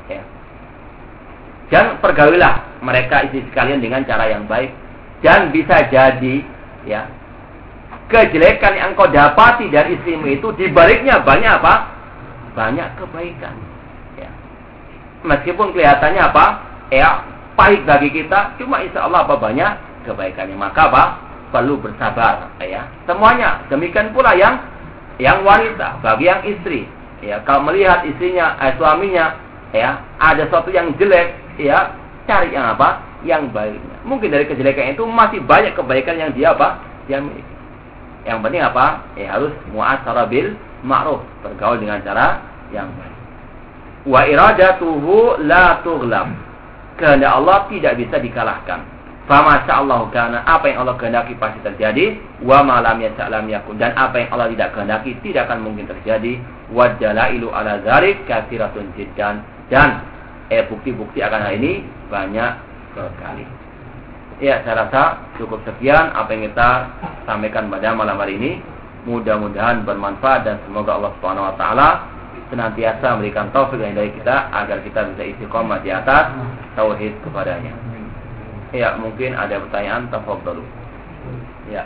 Ya. Dan pergaulilah mereka istri sekalian dengan cara yang baik dan bisa jadi ya kejelekan yang kau dapati dari istrimu itu di baliknya banyak apa? banyak kebaikan. Ya. Meskipun kelihatannya apa? Ya, pahit bagi kita, cuma insya Allah apa banyak kebaikannya. Maka apa? Perlu bersabar. Ya. Semuanya. Demikian pula yang yang wanita, bagi yang istri. Ya, kalau melihat istrinya, eh, suaminya, ya, ada sesuatu yang jelek, ya, cari yang apa? Yang baiknya. Mungkin dari kejelekan itu masih banyak kebaikan yang dia apa? Dia miliki. Yang penting apa? Ya harus muasara bil ma'ruf, bergaul dengan cara yang baik. Wa iradatuhu la tughlab. Kehendak Allah tidak bisa dikalahkan. Fama Allah karena apa yang Allah kehendaki pasti terjadi. Wa malam yasa'lam yakun. Dan apa yang Allah tidak kehendaki tidak akan mungkin terjadi. Wa jalailu ala zarik kathiratun jiddan. Dan eh bukti-bukti akan hal ini banyak sekali. Ya, saya rasa cukup sekian apa yang kita sampaikan pada malam hari ini. Mudah-mudahan bermanfaat dan semoga Allah Subhanahu wa taala senantiasa memberikan taufik dari kita agar kita bisa istiqomah di atas tauhid kepadanya. Ya, mungkin ada pertanyaan dulu. Ya.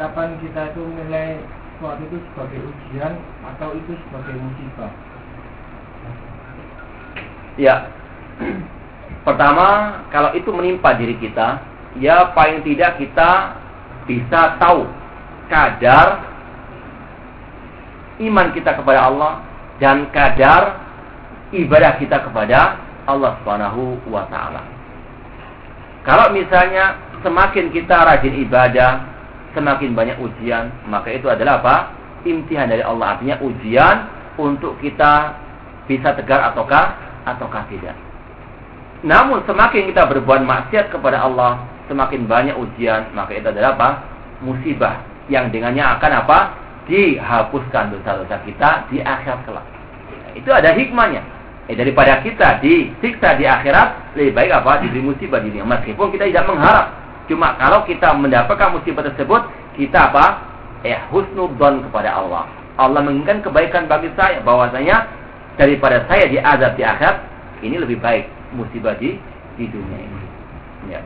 Kapan kita itu menilai suatu itu sebagai ujian atau itu sebagai musibah? Ya. Pertama, kalau itu menimpa diri kita, ya paling tidak kita bisa tahu kadar iman kita kepada Allah dan kadar ibadah kita kepada Allah Subhanahu wa taala. Kalau misalnya semakin kita rajin ibadah, semakin banyak ujian, maka itu adalah apa? Imtihan dari Allah artinya ujian untuk kita bisa tegar ataukah ataukah tidak. Namun semakin kita berbuat maksiat kepada Allah, semakin banyak ujian, maka itu adalah apa? Musibah yang dengannya akan apa? Dihapuskan dosa-dosa kita di akhirat kelak. Itu ada hikmahnya. Eh, daripada kita disiksa di akhirat, lebih baik apa? Diberi musibah di dunia. Meskipun kita tidak mengharap. Cuma kalau kita mendapatkan musibah tersebut, kita apa? Eh, husnudon kepada Allah. Allah menginginkan kebaikan bagi saya. Bahwasanya daripada saya diazab di akhirat, ini lebih baik musibah di, di dunia ini. Ya.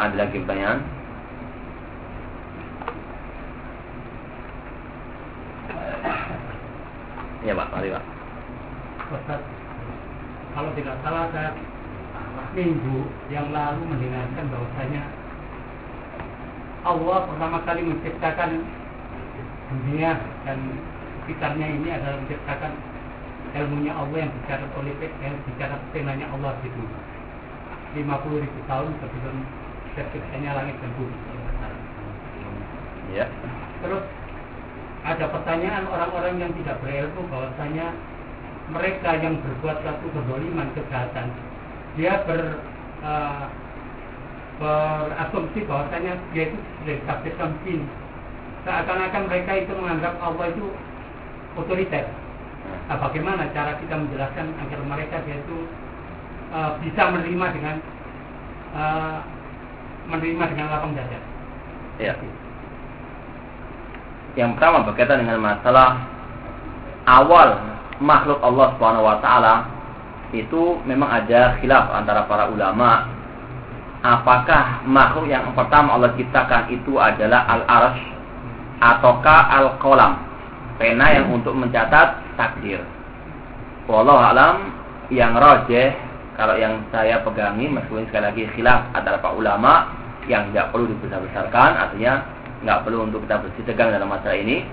Ada lagi pertanyaan? Ya Pak, mari Pak. Kalau tidak salah saya minggu yang lalu mendengarkan bahwasanya Allah pertama kali menciptakan dunia dan sekitarnya ini adalah menciptakan ilmunya Allah yang bicara oleh yang bicara penanya Allah gitu 50 ribu tahun sebelum terciptanya langit dan bumi. Ya. Terus ada pertanyaan orang-orang yang tidak berilmu bahwasanya mereka yang berbuat satu kedoliman kejahatan dia ber uh, berasumsi bahwasanya dia itu sudah seakan-akan mereka itu menganggap Allah itu otoriter nah, bagaimana cara kita menjelaskan agar mereka dia itu uh, bisa menerima dengan uh, menerima dengan lapang dada? Ya. Yang pertama berkaitan dengan masalah awal makhluk Allah Subhanahu wa taala itu memang ada khilaf antara para ulama. Apakah makhluk yang pertama Allah ciptakan itu adalah al-arsh ataukah al-qalam? Pena yang untuk mencatat takdir. Wallahu alam yang rojeh kalau yang saya pegangi meskipun sekali lagi khilaf antara para ulama yang tidak perlu dibesar-besarkan artinya nggak perlu untuk kita bersih tegang dalam masalah ini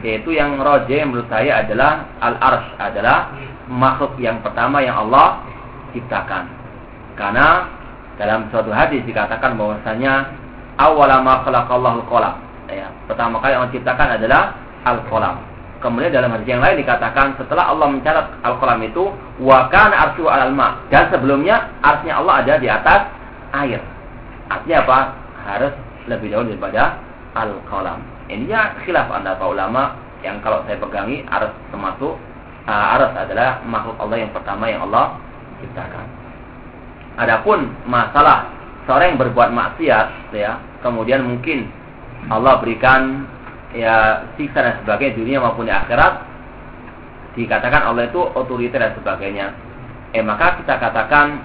yaitu yang roje menurut saya adalah al arsh adalah makhluk yang pertama yang Allah ciptakan. Karena dalam suatu hadis dikatakan bahwasanya awalama khalaqallahu qalam ya pertama kali yang Allah ciptakan adalah al qalam kemudian dalam hadis yang lain dikatakan setelah Allah mencatat al qalam itu wa kana arsyu alal ma dan sebelumnya arsnya Allah ada di atas air artinya apa harus lebih dahulu daripada al-qalam. Ini ya khilaf anda para ulama yang kalau saya pegangi aras termasuk uh, aras adalah makhluk Allah yang pertama yang Allah ciptakan. Adapun masalah seorang yang berbuat maksiat ya, kemudian mungkin Allah berikan ya siksa dan sebagainya dunia maupun di akhirat dikatakan Allah itu otoriter dan sebagainya. Eh maka kita katakan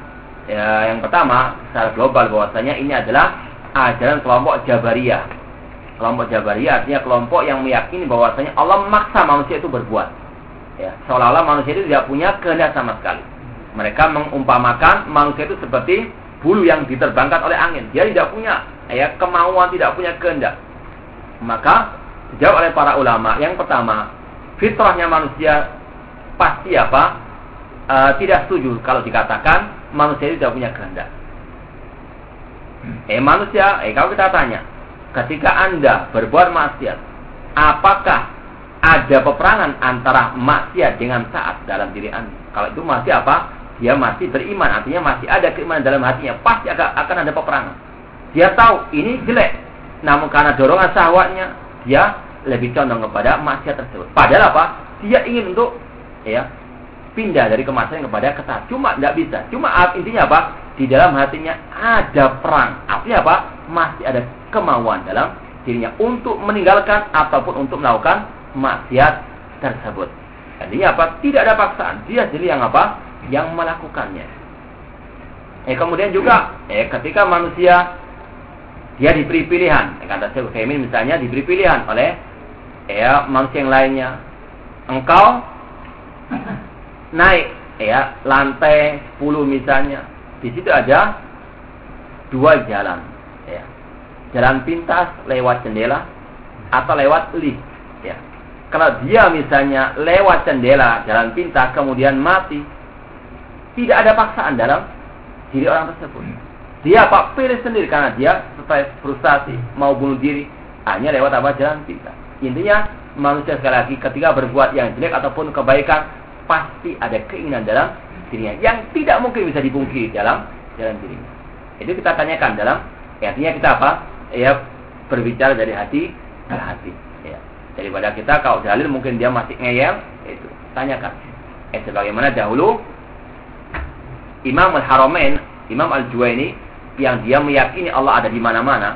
ya, yang pertama secara global bahwasanya ini adalah ajaran kelompok Jabariyah Kelompok Jabariyah artinya kelompok yang meyakini bahwasanya Allah memaksa manusia itu berbuat. Ya, seolah-olah manusia itu tidak punya kehendak sama sekali. Mereka mengumpamakan manusia itu seperti bulu yang diterbangkan oleh angin. Dia tidak punya ya kemauan, tidak punya kehendak. Maka dijawab oleh para ulama yang pertama, fitrahnya manusia pasti apa? E, tidak setuju kalau dikatakan manusia itu tidak punya kehendak. Eh manusia, eh kalau kita tanya, ketika Anda berbuat maksiat, apakah ada peperangan antara maksiat dengan taat dalam diri Anda? Kalau itu masih apa? Dia masih beriman, artinya masih ada keimanan dalam hatinya. Pasti akan, ada peperangan. Dia tahu ini jelek, namun karena dorongan syahwatnya, dia lebih condong kepada maksiat tersebut. Padahal apa? Dia ingin untuk ya pindah dari kemaksiatan kepada ketaat. Cuma tidak bisa. Cuma intinya apa? Di dalam hatinya ada perang. Artinya apa? Masih ada kemauan dalam dirinya untuk meninggalkan ataupun untuk melakukan maksiat tersebut. Jadi apa? Tidak ada paksaan. Dia sendiri yang apa? Yang melakukannya. Eh kemudian juga eh ketika manusia dia diberi pilihan, kata Utsaimin misalnya diberi pilihan oleh ya manusia yang lainnya. Engkau naik ya lantai 10 misalnya. Di situ ada dua jalan jalan pintas lewat jendela atau lewat lift ya. Kalau dia misalnya lewat jendela jalan pintas kemudian mati tidak ada paksaan dalam diri orang tersebut. Dia apa? Pilih sendiri karena dia setelah frustasi mau bunuh diri hanya lewat apa? Jalan pintas intinya manusia sekali lagi ketika berbuat yang jelek ataupun kebaikan pasti ada keinginan dalam dirinya. Yang tidak mungkin bisa dipungkiri dalam dalam dirinya. Itu kita tanyakan dalam ya, artinya kita apa? Ya berbicara dari hati ke hati. Ya. daripada kita kalau dalil mungkin dia masih ngeyel itu tanyakan. Eh sebagaimana dahulu Imam Al-Haramain Imam Al-Juwaini yang dia meyakini Allah ada di mana-mana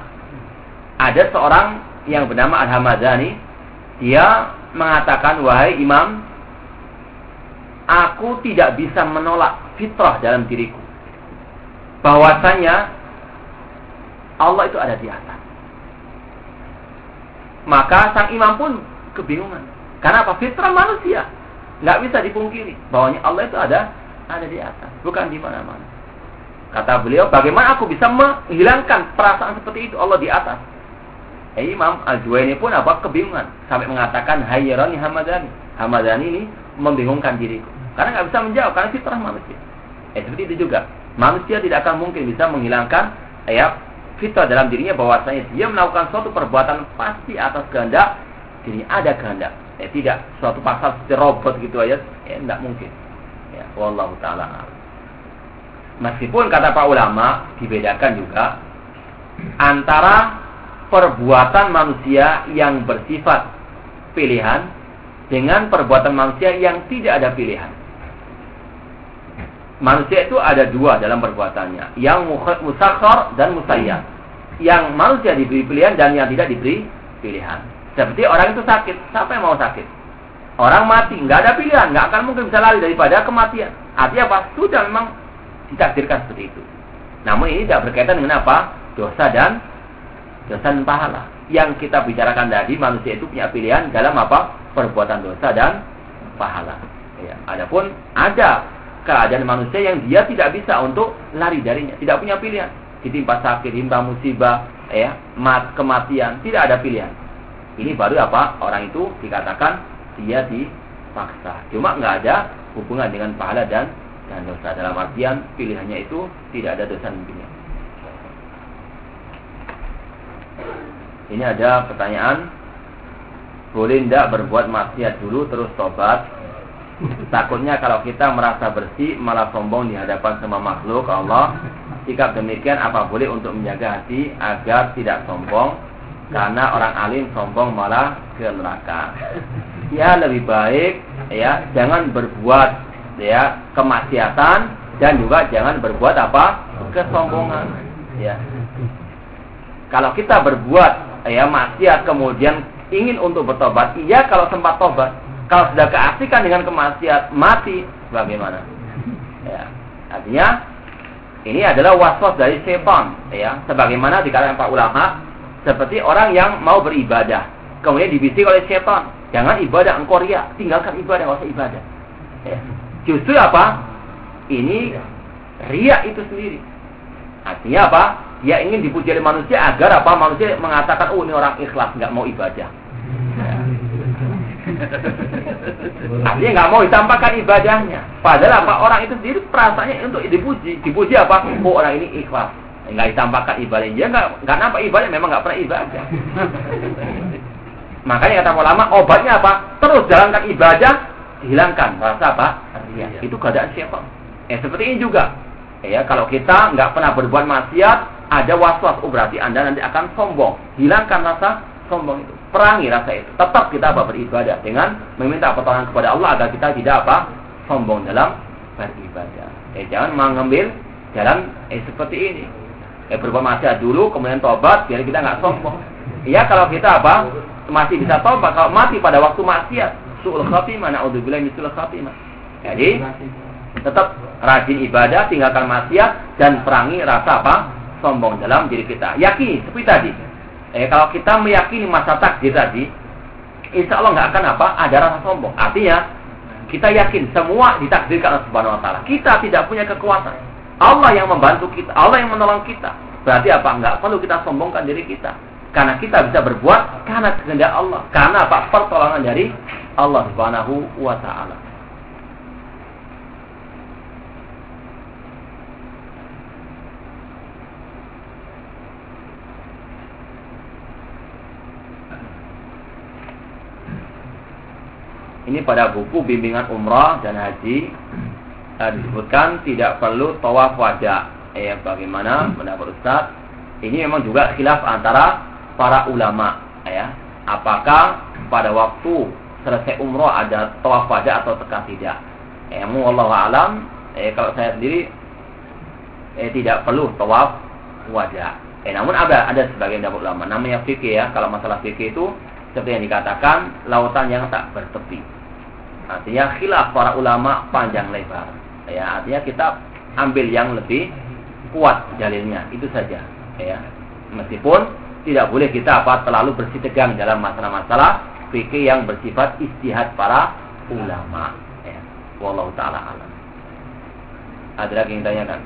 ada seorang yang bernama Al-Hamadani dia mengatakan wahai imam aku tidak bisa menolak fitrah dalam diriku bahwasanya Allah itu ada di atas. Maka sang imam pun kebingungan. Karena apa? Fitrah manusia. Nggak bisa dipungkiri bahwanya Allah itu ada ada di atas, bukan di mana-mana. Kata beliau, bagaimana aku bisa menghilangkan perasaan seperti itu Allah di atas? Eh, Imam Al-Juwaini pun apa kebingungan sampai mengatakan hayyarani Hamadani. Hamadani ini membingungkan diriku. Karena nggak bisa menjawab karena fitrah manusia. Eh seperti itu juga. Manusia tidak akan mungkin bisa menghilangkan ya fitrah dalam dirinya bahwasanya dia melakukan suatu perbuatan pasti atas kehendak diri ada kehendak. Eh tidak suatu pasal seperti robot gitu aja, eh tidak mungkin. Ya, wallahu taala. Meskipun kata Pak ulama dibedakan juga antara perbuatan manusia yang bersifat pilihan dengan perbuatan manusia yang tidak ada pilihan. Manusia itu ada dua dalam perbuatannya, yang musakhar dan musayyad. Yang manusia diberi pilihan dan yang tidak diberi pilihan. Seperti orang itu sakit, siapa yang mau sakit? Orang mati, nggak ada pilihan, nggak akan mungkin bisa lari daripada kematian. Artinya apa? Sudah memang ditakdirkan seperti itu. Namun ini tidak berkaitan dengan apa? Dosa dan dosa dan pahala. Yang kita bicarakan tadi manusia itu punya pilihan dalam apa? Perbuatan dosa dan pahala. Ya. Adapun ada keadaan manusia yang dia tidak bisa untuk lari darinya, tidak punya pilihan. Ditimpa sakit, ditimpa musibah, ya, mat, kematian, tidak ada pilihan. Ini baru apa? Orang itu dikatakan dia dipaksa. Cuma nggak ada hubungan dengan pahala dan dan dosa dalam artian pilihannya itu tidak ada dosa nantinya. Ini ada pertanyaan. Boleh tidak berbuat maksiat dulu terus tobat? Takutnya kalau kita merasa bersih malah sombong di hadapan semua makhluk Allah. Sikap demikian apa boleh untuk menjaga hati agar tidak sombong? Karena orang alim sombong malah ke neraka. Ya lebih baik ya jangan berbuat ya kemaksiatan dan juga jangan berbuat apa? Kesombongan. Ya kalau kita berbuat ya maksiat kemudian ingin untuk bertobat iya kalau sempat tobat kalau sudah keasikan dengan kemaksiat mati bagaimana ya artinya ini adalah waswas dari setan ya sebagaimana dikatakan Pak ulama seperti orang yang mau beribadah kemudian dibisik oleh setan jangan ibadah engkau ria tinggalkan ibadah nggak ibadah ya. Justru apa? Ini ria itu sendiri. Artinya apa? Dia ingin dipuji oleh manusia agar apa? Manusia mengatakan, oh ini orang ikhlas, nggak mau ibadah. Artinya nggak mau ditampakkan ibadahnya. Padahal apa? Orang itu sendiri perasaannya untuk dipuji. Dipuji apa? Oh orang ini ikhlas. Nggak ditampakkan ibadahnya. Dia nggak nggak nampak ibadah, memang nggak pernah ibadah. Makanya kata ulama, obatnya apa? Terus jalankan ibadah, hilangkan rasa apa? Ya. Itu keadaan syaitan. Eh seperti ini juga. Ya, kalau kita nggak pernah berbuat maksiat, ada was-was, oh, berarti Anda nanti akan sombong. Hilangkan rasa sombong itu. Perangi rasa itu. Tetap kita apa beribadah dengan meminta pertolongan kepada Allah agar kita tidak apa? sombong dalam beribadah. Eh jangan mengambil jalan eh seperti ini. Eh berbuat maksiat dulu kemudian tobat biar kita nggak sombong. Iya kalau kita apa? Masih bisa tobat kalau mati pada waktu maksiat su'ul khatimah naudzubillah min su'ul khatimah jadi tetap rajin ibadah tinggalkan maksiat dan perangi rasa apa sombong dalam diri kita. Yakini seperti tadi. Eh kalau kita meyakini masa takdir tadi insya Allah nggak akan apa ada rasa sombong. Artinya kita yakin semua ditakdirkan oleh Subhanahu Wa Taala. Kita tidak punya kekuatan Allah yang membantu kita Allah yang menolong kita. Berarti apa? Nggak perlu kita sombongkan diri kita. Karena kita bisa berbuat karena kehendak Allah. Karena apa? Pertolongan dari Allah Subhanahu wa taala. Ini pada buku bimbingan umrah dan haji uh, disebutkan tidak perlu tawaf wada. Eh, bagaimana pendapat Ustaz? Ini memang juga khilaf antara para ulama. Ya, apakah pada waktu selesai umroh ada tawaf wajah atau tekah tidak. Eh, Allah alam, eh, kalau saya sendiri eh, tidak perlu tawaf wajah. Eh, namun ada ada sebagian dari ulama namanya fikih ya. Kalau masalah fikih itu seperti yang dikatakan lautan yang tak bertepi. Artinya khilaf para ulama panjang lebar. Ya, artinya kita ambil yang lebih kuat dalilnya itu saja. Ya, meskipun tidak boleh kita apa terlalu bersih tegang dalam masalah-masalah fikih yang bersifat istihad para ulama. Ya. Wallahu taala alam. Ada lagi yang tanyakan?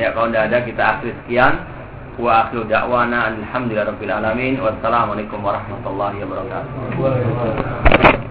Ya kalau tidak ada kita akhir sekian. Wa akhiru da'wana alhamdulillahirabbil alamin. Wassalamualaikum warahmatullahi wabarakatuh.